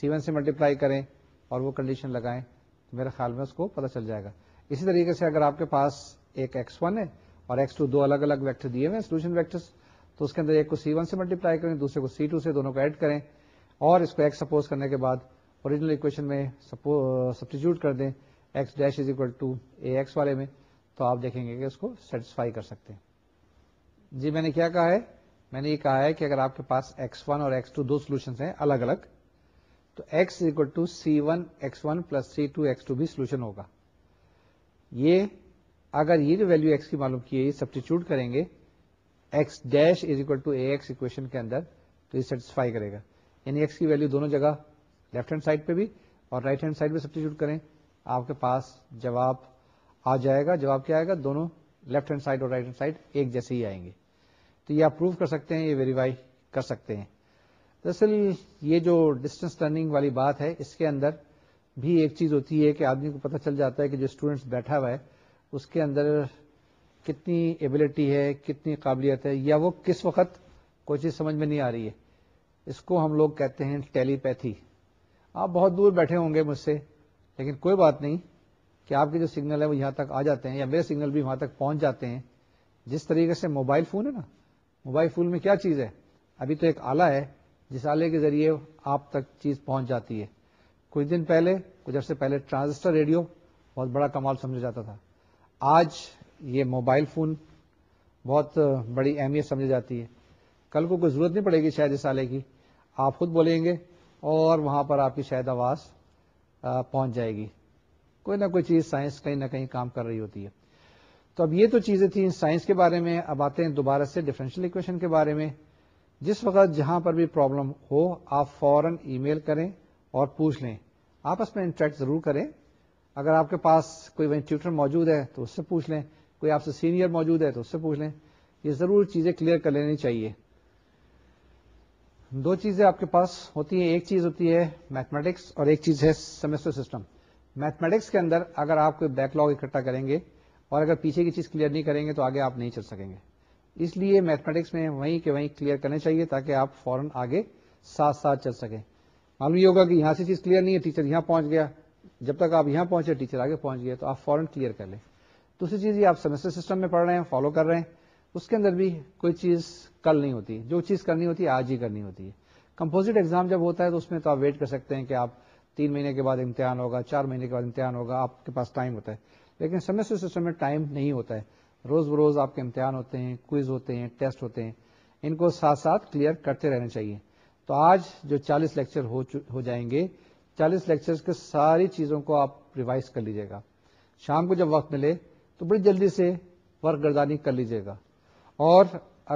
سی ون سے ملٹیپلائی کریں اور وہ کنڈیشن لگائیں تو میرے خیال میں اس کو پتا چل جائے گا اسی طریقے سے اگر آپ کے پاس ایک ایکس ون ہے اور ایکس ٹو دو الگ الگ ویکٹر دیے ہوئے سولوشن ویکٹرس تو اس کے اندر ایک کو سی ون سے ملٹیپلائی کریں دوسرے کو سی ٹو سے دونوں کو ایڈ کریں اور اس کو ایکس سپوز کرنے کے بعد اوریجنل اکویشن میں سبسٹیچیوٹ کر دیں x x dash is equal to a والے میں تو آپ دیکھیں گے کہ اس کو سیٹسفائی کر سکتے ہیں جی میں نے کیا کہا ہے میں نے یہ کہا ہے کہ اگر آپ کے پاس ایکس ون اور ایکس ٹو دو سولوشن ہیں الگ الگ تو x equal to c one x one plus c two x two بھی سولوشن ہوگا یہ اگر یہ جو ویلو ایکس کی معلوم کی ہے یہ سبسٹیچیوٹ کریں گے x dash is equal to a x equation کے اندر تو یہ سیٹسفائی کرے گا یعنی ایکس کی ویلو دونوں جگہ لیفٹ ہینڈ سائڈ پہ بھی اور رائٹ ہینڈ سائڈ پہ سبسٹیچیوٹ کریں آپ کے پاس جواب آ جائے گا جواب کیا آئے گا دونوں لیفٹ ہینڈ سائڈ اور رائٹ ہینڈ سائڈ ایک جیسے ہی آئیں گے تو یہ آپ پروو کر سکتے ہیں یہ ویریفائی کر سکتے ہیں دراصل یہ جو ڈسٹینس لرننگ والی بات ہے اس کے اندر بھی ایک چیز ہوتی ہے کہ آدمی کو پتہ چل جاتا ہے کہ جو اسٹوڈنٹس بیٹھا ہوا ہے اس کے اندر کتنی ایبلٹی ہے کتنی قابلیت ہے یا وہ کس وقت کوئی چیز سمجھ میں نہیں آ رہی ہے اس کو ہم لوگ کہتے ہیں ٹیلی پیتھی آپ بہت دور بیٹھے ہوں گے مجھ سے لیکن کوئی بات نہیں کہ آپ کے جو سگنل ہے وہ یہاں تک آ جاتے ہیں یا میرے سگنل بھی وہاں تک پہنچ جاتے ہیں جس طریقے سے موبائل فون ہے نا موبائل فون میں کیا چیز ہے ابھی تو ایک آلہ ہے جس آلے کے ذریعے آپ تک چیز پہنچ جاتی ہے کچھ دن پہلے کچھ عرصے پہلے ٹرانزسٹر ریڈیو بہت بڑا کمال سمجھا جاتا تھا آج یہ موبائل فون بہت بڑی اہمیت سمجھی جاتی ہے کل کو کوئی ضرورت نہیں پڑے گی شاید اس آلے کی آپ خود بولیں گے اور وہاں پر آپ کی شاید آواز پہنچ جائے گی کوئی نہ کوئی چیز سائنس کہیں نہ کہیں کام کر رہی ہوتی ہے تو اب یہ تو چیزیں تھیں سائنس کے بارے میں اب آتے ہیں دوبارہ سے ڈفرینشیل اکویشن کے بارے میں جس وقت جہاں پر بھی پرابلم ہو آپ فوراً ای میل کریں اور پوچھ لیں میں انٹریکٹ ضرور کریں اگر آپ کے پاس کوئی وہیں ٹیوٹر موجود ہے تو اس سے پوچھ لیں کوئی آپ سے سینئر موجود ہے تو اس سے پوچھ لیں یہ ضرور چیزیں کلیئر کر لینی چاہیے دو چیزیں آپ کے پاس ہوتی ہیں ایک چیز ہوتی ہے میتھمیٹکس اور ایک چیز ہے سیمسٹر سسٹم میتھمیٹکس کے اندر اگر آپ کوئی بیک لاگ اکٹھا کریں گے اور اگر پیچھے کی چیز کلیئر نہیں کریں گے تو آگے آپ نہیں چل سکیں گے اس لیے میتھمیٹکس میں وہیں کے وہیں کلیئر کرنے چاہیے تاکہ آپ فوراً آگے ساتھ ساتھ چل سکیں معلوم یہ ہوگا کہ یہاں سے چیز کلیئر نہیں ہے ٹیچر یہاں پہنچ گیا جب تک آپ یہاں پہنچے ٹیچر آگے پہنچ گیا تو آپ فوراً کلیئر کر لیں دوسری چیز یہ آپ سیمسٹر سسٹم میں پڑھ رہے ہیں فالو کر رہے ہیں اس کے اندر بھی کوئی چیز کل نہیں ہوتی جو چیز کرنی ہوتی ہے آج ہی کرنی ہوتی ہے کمپوزٹ ایگزام جب ہوتا ہے تو اس میں تو آپ ویٹ کر سکتے ہیں کہ آپ تین مہینے کے بعد امتحان ہوگا چار مہینے کے بعد امتحان ہوگا آپ کے پاس ٹائم ہوتا ہے لیکن سیمسٹر سسٹم میں ٹائم نہیں ہوتا ہے روز بروز آپ کے امتحان ہوتے ہیں کوئز ہوتے ہیں ٹیسٹ ہوتے ہیں ان کو ساتھ ساتھ کلیئر کرتے رہنا چاہیے تو آج جو چالیس لیکچر ہو جائیں گے چالیس لیکچر کے ساری چیزوں کو آپ ریوائز کر لیجیے گا شام کو جب وقت ملے تو بڑی جلدی سے ورک گردانی کر لیجیے گا اور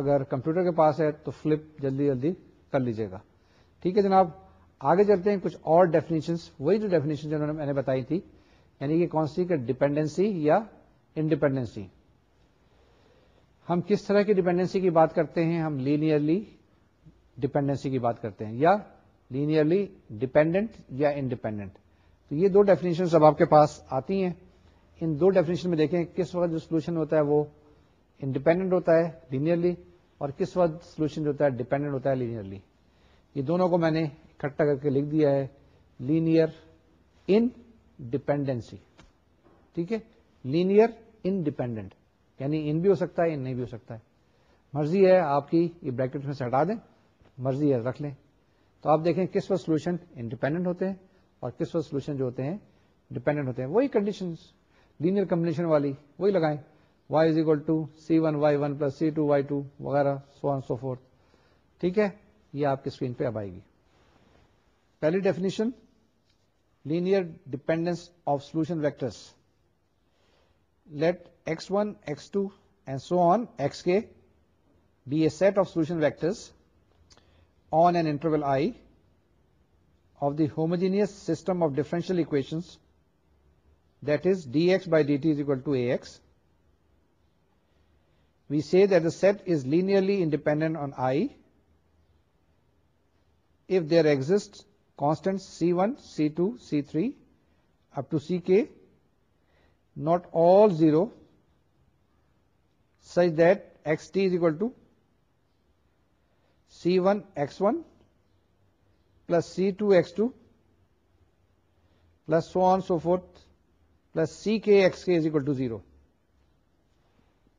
اگر کمپیوٹر کے پاس ہے تو فلپ جلدی جلدی کر لیجیے گا ٹھیک ہے جناب آگے چلتے ہیں کچھ اور ڈیفینیشن وہی جو ڈیفینیشن جو میں نے بتائی تھی یعنی کہ کون سی ڈیپینڈینسی یا انڈیپینڈینسی ہم کس طرح کی ڈپینڈنسی کی بات کرتے ہیں ہم لینئرلی ڈپینڈنسی کی بات کرتے ہیں یا لینئرلی ڈپینڈنٹ یا انڈیپینڈنٹ تو یہ دو ڈیفینیشن اب آپ کے پاس آتی ہیں ان دو ڈیفینیشن میں دیکھیں کس وقت جو سولوشن ہوتا ہے وہ انڈیپینڈنٹ ہوتا ہے لینئرلی اور کس وقت سولوشن جو ہوتا ہے ڈیپینڈنٹ ہوتا ہے لینئرلی یہ دونوں کو میں نے اکٹھا کر کے لکھ دیا ہے لینئر ان ڈیپینڈنسی ٹھیک ہے لینئر انڈیپینڈنٹ یعنی ان بھی ہو سکتا ہے ان نہیں بھی ہو سکتا ہے مرضی ہے آپ کی یہ بریکٹ میں سے ہٹا دیں مرضی ہے رکھ لیں تو آپ دیکھیں کس وقت سولوشن انڈیپینڈنٹ ہوتے ہیں اور کس وقت سولوشن جو ہوتے ہیں ڈیپینڈنٹ ہوتے ہیں وہی کنڈیشن لینئر کمبنیشن والی وہی لگائیں y is equal to two two c c one one y y plus وغیرہ سو سو ٹھیک ہے یہ آپ کی اسکرین پہ اب آئے گی پہلی definition linear dependence of solution vectors let x one x two and so on x k be a set of solution vectors on an interval I of the homogeneous system of differential equations, that is dx by dt is equal to ax, we say that the set is linearly independent on I if there exists constants c1, c2, c3 up to ck, not all 0, such that xt is equal to c one x one plus c two x two plus so on so forth plus c k x k is equal to zero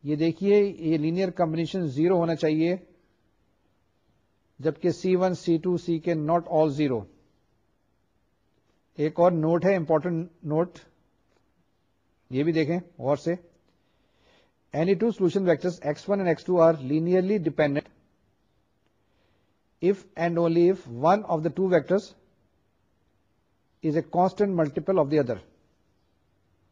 یہ دیکھیے یہ linear combination zero ہونا چاہیے جبکہ C one C two C K not all zero ایک اور note ہے important note یہ بھی دیکھیں غور سے any two solution vectors x one and x two are linearly dependent if and only if one of the two vectors is a constant multiple of the other.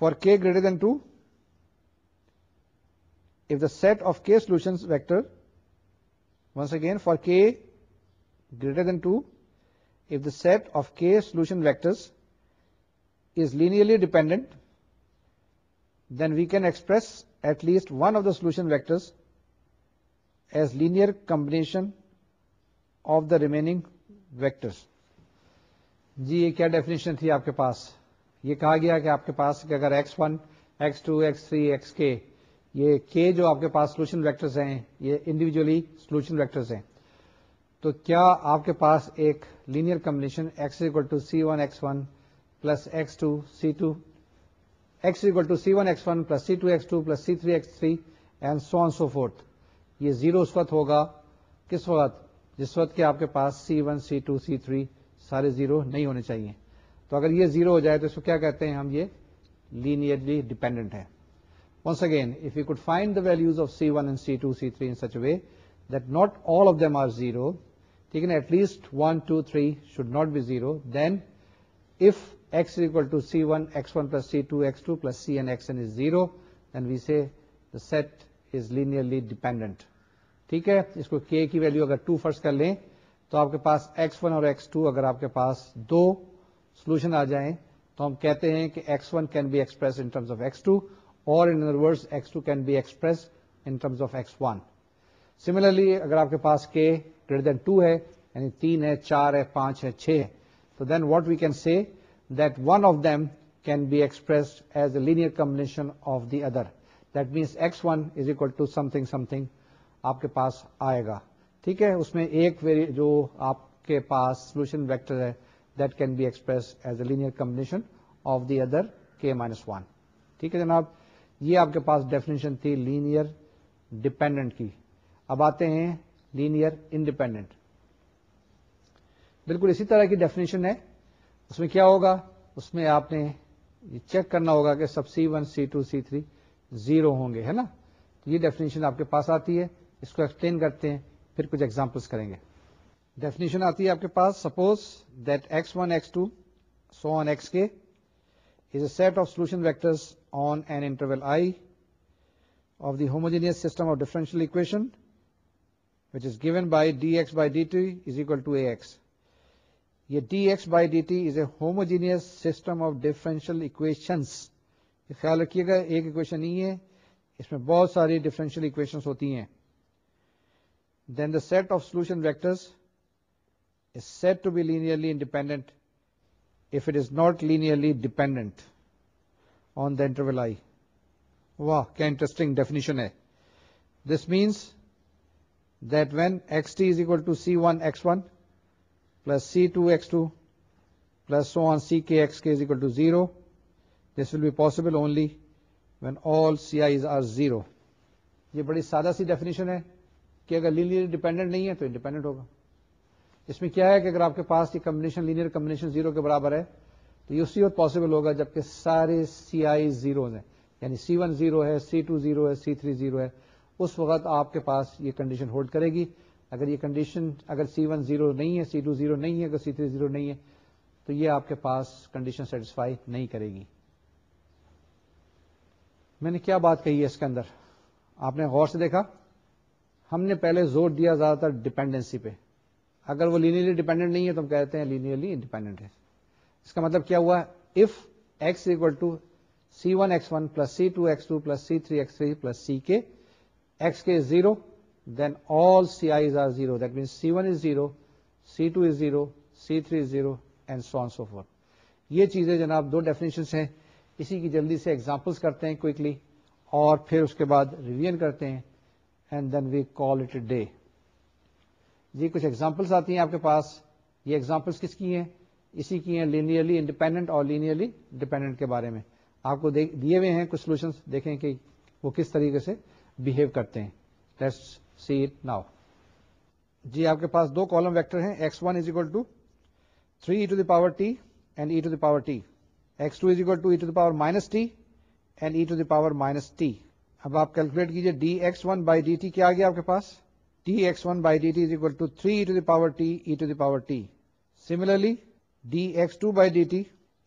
For k greater than 2, if the set of k solutions vector, once again for k greater than 2, if the set of k solution vectors is linearly dependent, then we can express at least one of the solution vectors شن of the remaining vectors جی یہ کیا definition تھی آپ کے پاس یہ کہا گیا کہ آپ کے پاس کہ اگر x one x two x three x k یہ کے جو آپ کے پاس سولوشن ویکٹرس ہیں یہ انڈیویجلی سولوشن ہیں تو کیا آپ کے پاس ایک linear combination x equal to c one one one x x x x plus two two two c c equal one plus c two x two plus c three x three and so on so forth یہ zero اس وقت ہوگا کس وقت جس وقت کہ آپ کے پاس c one c two c three سارے زیرو نہیں ہونے چاہیے تو اگر یہ زیرو ہو جائے تو اس کو کیا کہتے ہیں ہم یہ لینئرلی ڈیپینڈنٹ ہے once again if you could find the values of c one and c two c three in such way that not all of them are zero ٹھیک ہے نا at least one two three should not be zero then if x equal to c one x one plus c two x two plus c n n x is zero then we see set is linearly dependent ٹھیک ہے اس کو K کی value اگر two first کر لیں تو آپ کے پاس ایکس ون اور ایکس ٹو اگر آپ کے پاس دو سولوشن آ جائیں تو ہم کہتے ہیں کہ x one can be express in terms of x two اور in word x two can be express in terms of x one similarly اگر آپ کے پاس کے گریٹر دین ٹو ہے یعنی تین ہے چار ہے پانچ ہے چھ ہے تو then what we can see that one of them can be express as a linear combination of the other that means x one is equal to something something آپ کے پاس آئے گا ٹھیک ہے اس میں ایک ویری جو آپ کے پاس سولوشن ویکٹر ہے that can be express as a linear combination of the other کے مائنس ون ٹھیک ہے جناب یہ آپ کے پاس ڈیفینیشن تھی لینئر ڈپینڈنٹ کی اب آتے ہیں لینئر انڈیپینڈنٹ بالکل اسی طرح کی ڈیفینیشن ہے اس میں کیا ہوگا اس میں آپ نے یہ چیک کرنا ہوگا کہ سب c one c two c three zero ہوں گے ہے نا تو یہ ڈیفینیشن آپ کے پاس آتی ہے اس کو ایکسپلین کرتے ہیں پھر کچھ ایگزامپلس کریں گے ڈیفینیشن آتی ہے آپ کے پاس suppose that x one x two so on x k is a set of solution vectors on an interval I of the homogeneous system of differential equation which is given by d x by d t is equal to A x یہ d x by d t is a homogeneous system of differential equations خیال رکھیے گا ایک equation نہیں ہے اس میں بہت ساری ڈفرینشیل اکویشن ہوتی ہیں then the set of solution vectors set to be linearly independent if it is not linearly dependent on the interval I واہ کیا انٹرسٹنگ ڈیفینیشن ہے this means that when x t is equal to c one x one plus c two x two plus so c k x k is equal to zero this will be possible only when all c i's are zero یہ بڑی سادہ سی definition ہے کہ اگر linear dependent نہیں ہے تو independent ہوگا اس میں کیا ہے کہ اگر آپ کے پاس یہ کمبنیشن لینئر کمبنیشن زیرو کے برابر ہے تو یہ سی وقت پاسبل ہوگا جبکہ سارے سی آئی زیروز ہیں یعنی سی ون زیرو ہے سی ٹو زیرو ہے سی تھری زیرو ہے اس وقت آپ کے پاس یہ کنڈیشن ہولڈ کرے گی اگر یہ کنڈیشن اگر سی ون زیرو نہیں ہے سی ٹو زیرو نہیں ہے اگر سی تھری زیرو نہیں ہے تو یہ آپ کے پاس کنڈیشن سیٹسفائی نہیں کرے گی میں نے کیا بات کہی ہے اس کے اندر آپ نے غور سے دیکھا ہم نے پہلے زور دیا زیادہ تر ڈپینڈنسی پہ اگر وہ لینیئرلی ڈیپینڈنٹ نہیں ہے تو ہم کہتے ہیں لینیئرلی انڈیپینڈنٹ ہے اس کا مطلب کیا ہوا if x equal to c one x one plus c two x two plus c three x three plus c k x k zero then all c i are zero that means c one is zero c two is zero c three is zero and so on so four یہ چیزیں جناب دو definition ہیں اسی کی جلدی سے examples کرتے ہیں کوکلی اور پھر اس کے بعد ریویژن کرتے ہیں and then we call it day کچھ ایگزامپلس آتی ہیں آپ کے پاس یہ ایگزامپلس کس کی ہیں اسی کی ہیں لینئرلی ڈیپینڈنٹ کے بارے میں آپ کو دیے ہوئے ہیں کچھ سولوشن دیکھیں کہ وہ کس طریقے سے بہیو کرتے ہیں سی اٹ ناؤ جی آپ کے پاس دو کالم ویکٹر ہیں x one is equal to three e to the power t and e to the power t x2 two is equal to e to the power minus t and e to the power minus t اب آپ calculate کیجئے d x one by d t کیا آ گیا آپ کے پاس d x one by d t is equal to three e to the power t e to the power t similarly d x two by d t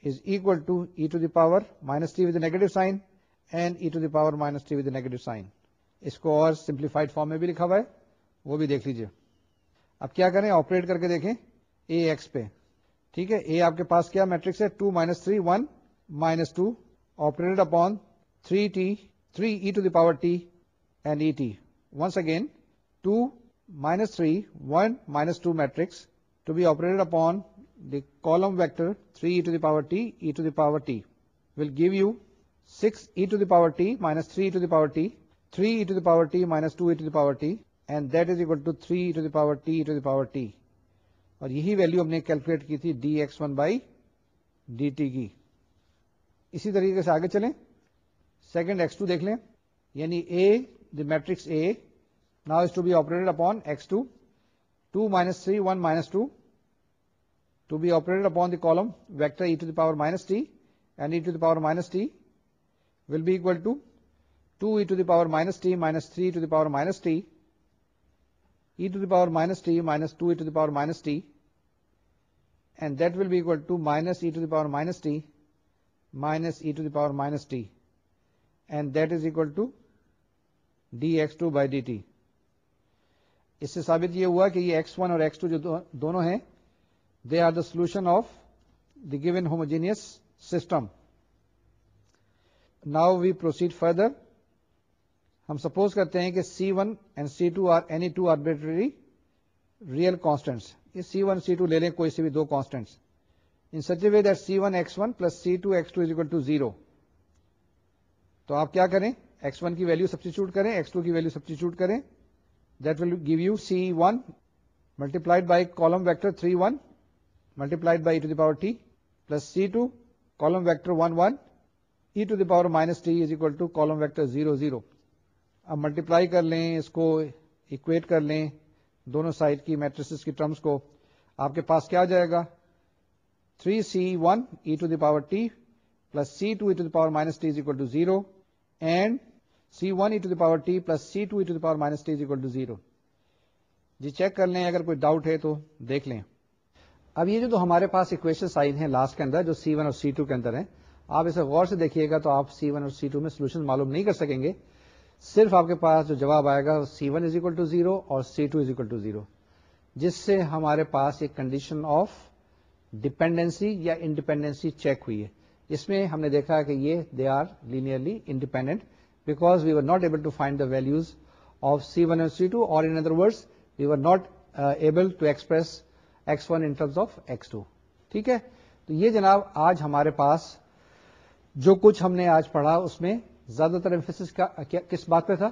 is equal to e to the power minus t with negative sign and e to the power minus t with negative sign اس کو اور simplified form میں بھی لکھا ہوا ہے وہ بھی دیکھ لیجئے اب کیا کریں آپریٹ کر کے دیکھیں اے ایکس پہ ٹھیک ہے اے آپ کے پاس کیا میٹرکس ہے minus three one minus two آپ upon three t three e to the power t and e t once again two minus three one minus two matric upon the column vector three will give you six three t اور یہی value ہم نے calculate کی تھی d x one by d t کی اسی طریقے سے آگے چلیں سیکنڈ ایکس ٹو دیکھ لیں یعنی A the matrix A now is to be operate upon x two two minus three one minus two to be operate upon the column vector e to the power minus t and e to the power minus t will be l two two e to the power minus t minus three to the power minus t e to the power minus t minus 2 e to the power minus t e دل be ایو minus e to the power minus t minus e to the power minus t and that is equal to d s two by d t اس سے ثابت یہ ہوا کہ یہ one اور جو دونوں ہیں they are the solution of the given homogeneous system now we proceed further ہم سپوز کرتے ہیں کہ c one and c two are any two arbitrary real constant یہ سی ون سی ٹو لے لیں کوئی سے بھی دو constants in such a way that c one x one plus c two x two is equal to zero تو آپ کیا کریں ایکس ون کی ویلو سبسٹیچیوٹ کریں ایکس ٹو کی ویلو سبسٹیچیوٹ کریں that will give you c one multiplied by column vector three one multiplied by two the power t plus c two column vector one one e to the power minus t is equal to column vector zero zero اب multiply کر لیں اس کو equate کر لیں دونوں side کی matrices کی ٹرمز کو آپ کے پاس کیا جائے گا 3c1 e to the power t plus c2 e to the power minus t is equal to 0 and c1 e to the power t plus c2 e to the power minus t is equal to 0 جی check کر لیں اگر کوئی doubt ہے تو دیکھ لیں اب یہ جو تو ہمارے پاس اکویشن سائن ہیں لاسٹ کے اندر جو c1 اور c2 کے اندر ہیں آپ اسے غور سے دیکھیے گا تو آپ c1 اور c2 میں سولوشن معلوم نہیں کر سکیں گے صرف آپ کے پاس جو جواب آئے گا c one is equal to zero اور c two is equal to zero جس سے ہمارے پاس ایک کنڈیشن آف ڈپینڈنسی یا انڈیپینڈینسی چیک ہوئی ہے اس میں ہم نے دیکھا کہ یہ they are linearly independent because we are not able to find the values of C one and C two اور in in other we are not able to to express x x one of ٹھیک ہے تو یہ جناب آج ہمارے پاس جو کچھ ہم نے آج پڑھا اس میں زیادہ تر ایمفیس کا کس بات پہ تھا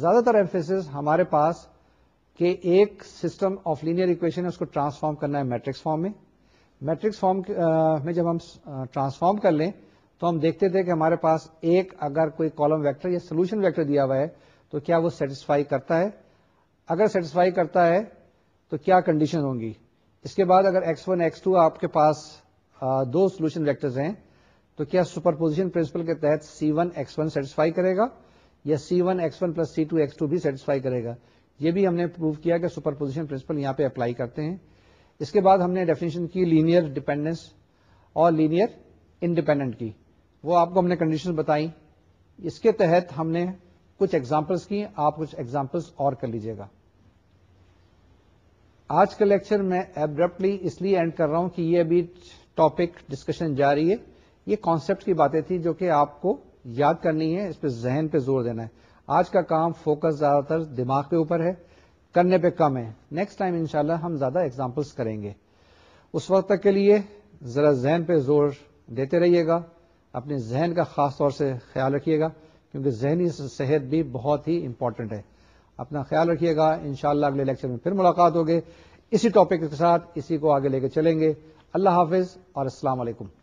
زیادہ تر ایمفیس ہمارے پاس کہ ایک سسٹم آف لینئر اکویشن ہے اس کو ٹرانسفارم کرنا ہے میٹرکس فارم میں میٹرکس فارم میں جب ہم ٹرانسفارم کر لیں تو ہم دیکھتے تھے کہ ہمارے پاس ایک اگر کوئی کالم ویکٹر یا سولوشن ویکٹر دیا ہوا ہے تو کیا وہ سیٹسفائی کرتا ہے اگر سیٹسفائی کرتا ہے تو کیا کنڈیشن ہوں گی اس کے بعد اگر ایکس ون ایکس ٹو آپ کے پاس دو سولوشن ویکٹرز ہیں تو کیا سپر پوزیشن پرنسپل کے تحت C one x one satisfy کرے گا یا C one x one plus C two x two بھی سیٹسفائی کرے گا یہ بھی ہم نے پروف کیا کہ سپر پوزیشن پرنسپل یہاں پہ اپلائی کرتے ہیں اس کے بعد ہم نے ڈیفینیشن کی لینئر ڈیپینڈنس اور لینئر انڈیپینڈنٹ کی وہ آپ کو ہم نے کنڈیشن بتائی اس کے تحت ہم نے کچھ ایگزامپلس کی آپ کچھ ایگزامپلس اور کر لیجیے گا آج کا لیکچر میں ایبرپٹلی اس لیے اینڈ کر رہا ہوں کہ یہ ابھی ٹاپک ڈسکشن جاری ہے یہ کانسیپٹ کی باتیں تھیں جو کہ آپ کو یاد کرنی ہے اس پہ ذہن پہ زور دینا ہے آج کا کام فوکس زیادہ تر دماغ کے اوپر ہے کرنے پہ کم ہے نیکسٹ ٹائم ان ہم زیادہ ایگزامپلس کریں گے اس وقت تک کے لیے ذرا ذہن پہ زور دیتے رہیے گا اپنے ذہن کا خاص طور سے خیال رکھیے گا کیونکہ ذہنی صحت بھی بہت ہی امپورٹنٹ ہے اپنا خیال رکھیے گا انشاءاللہ اگلے لیکچر میں پھر ملاقات ہوگی اسی ٹاپک کے ساتھ اسی کو آگے لے کے چلیں گے اللہ حافظ اور السلام علیکم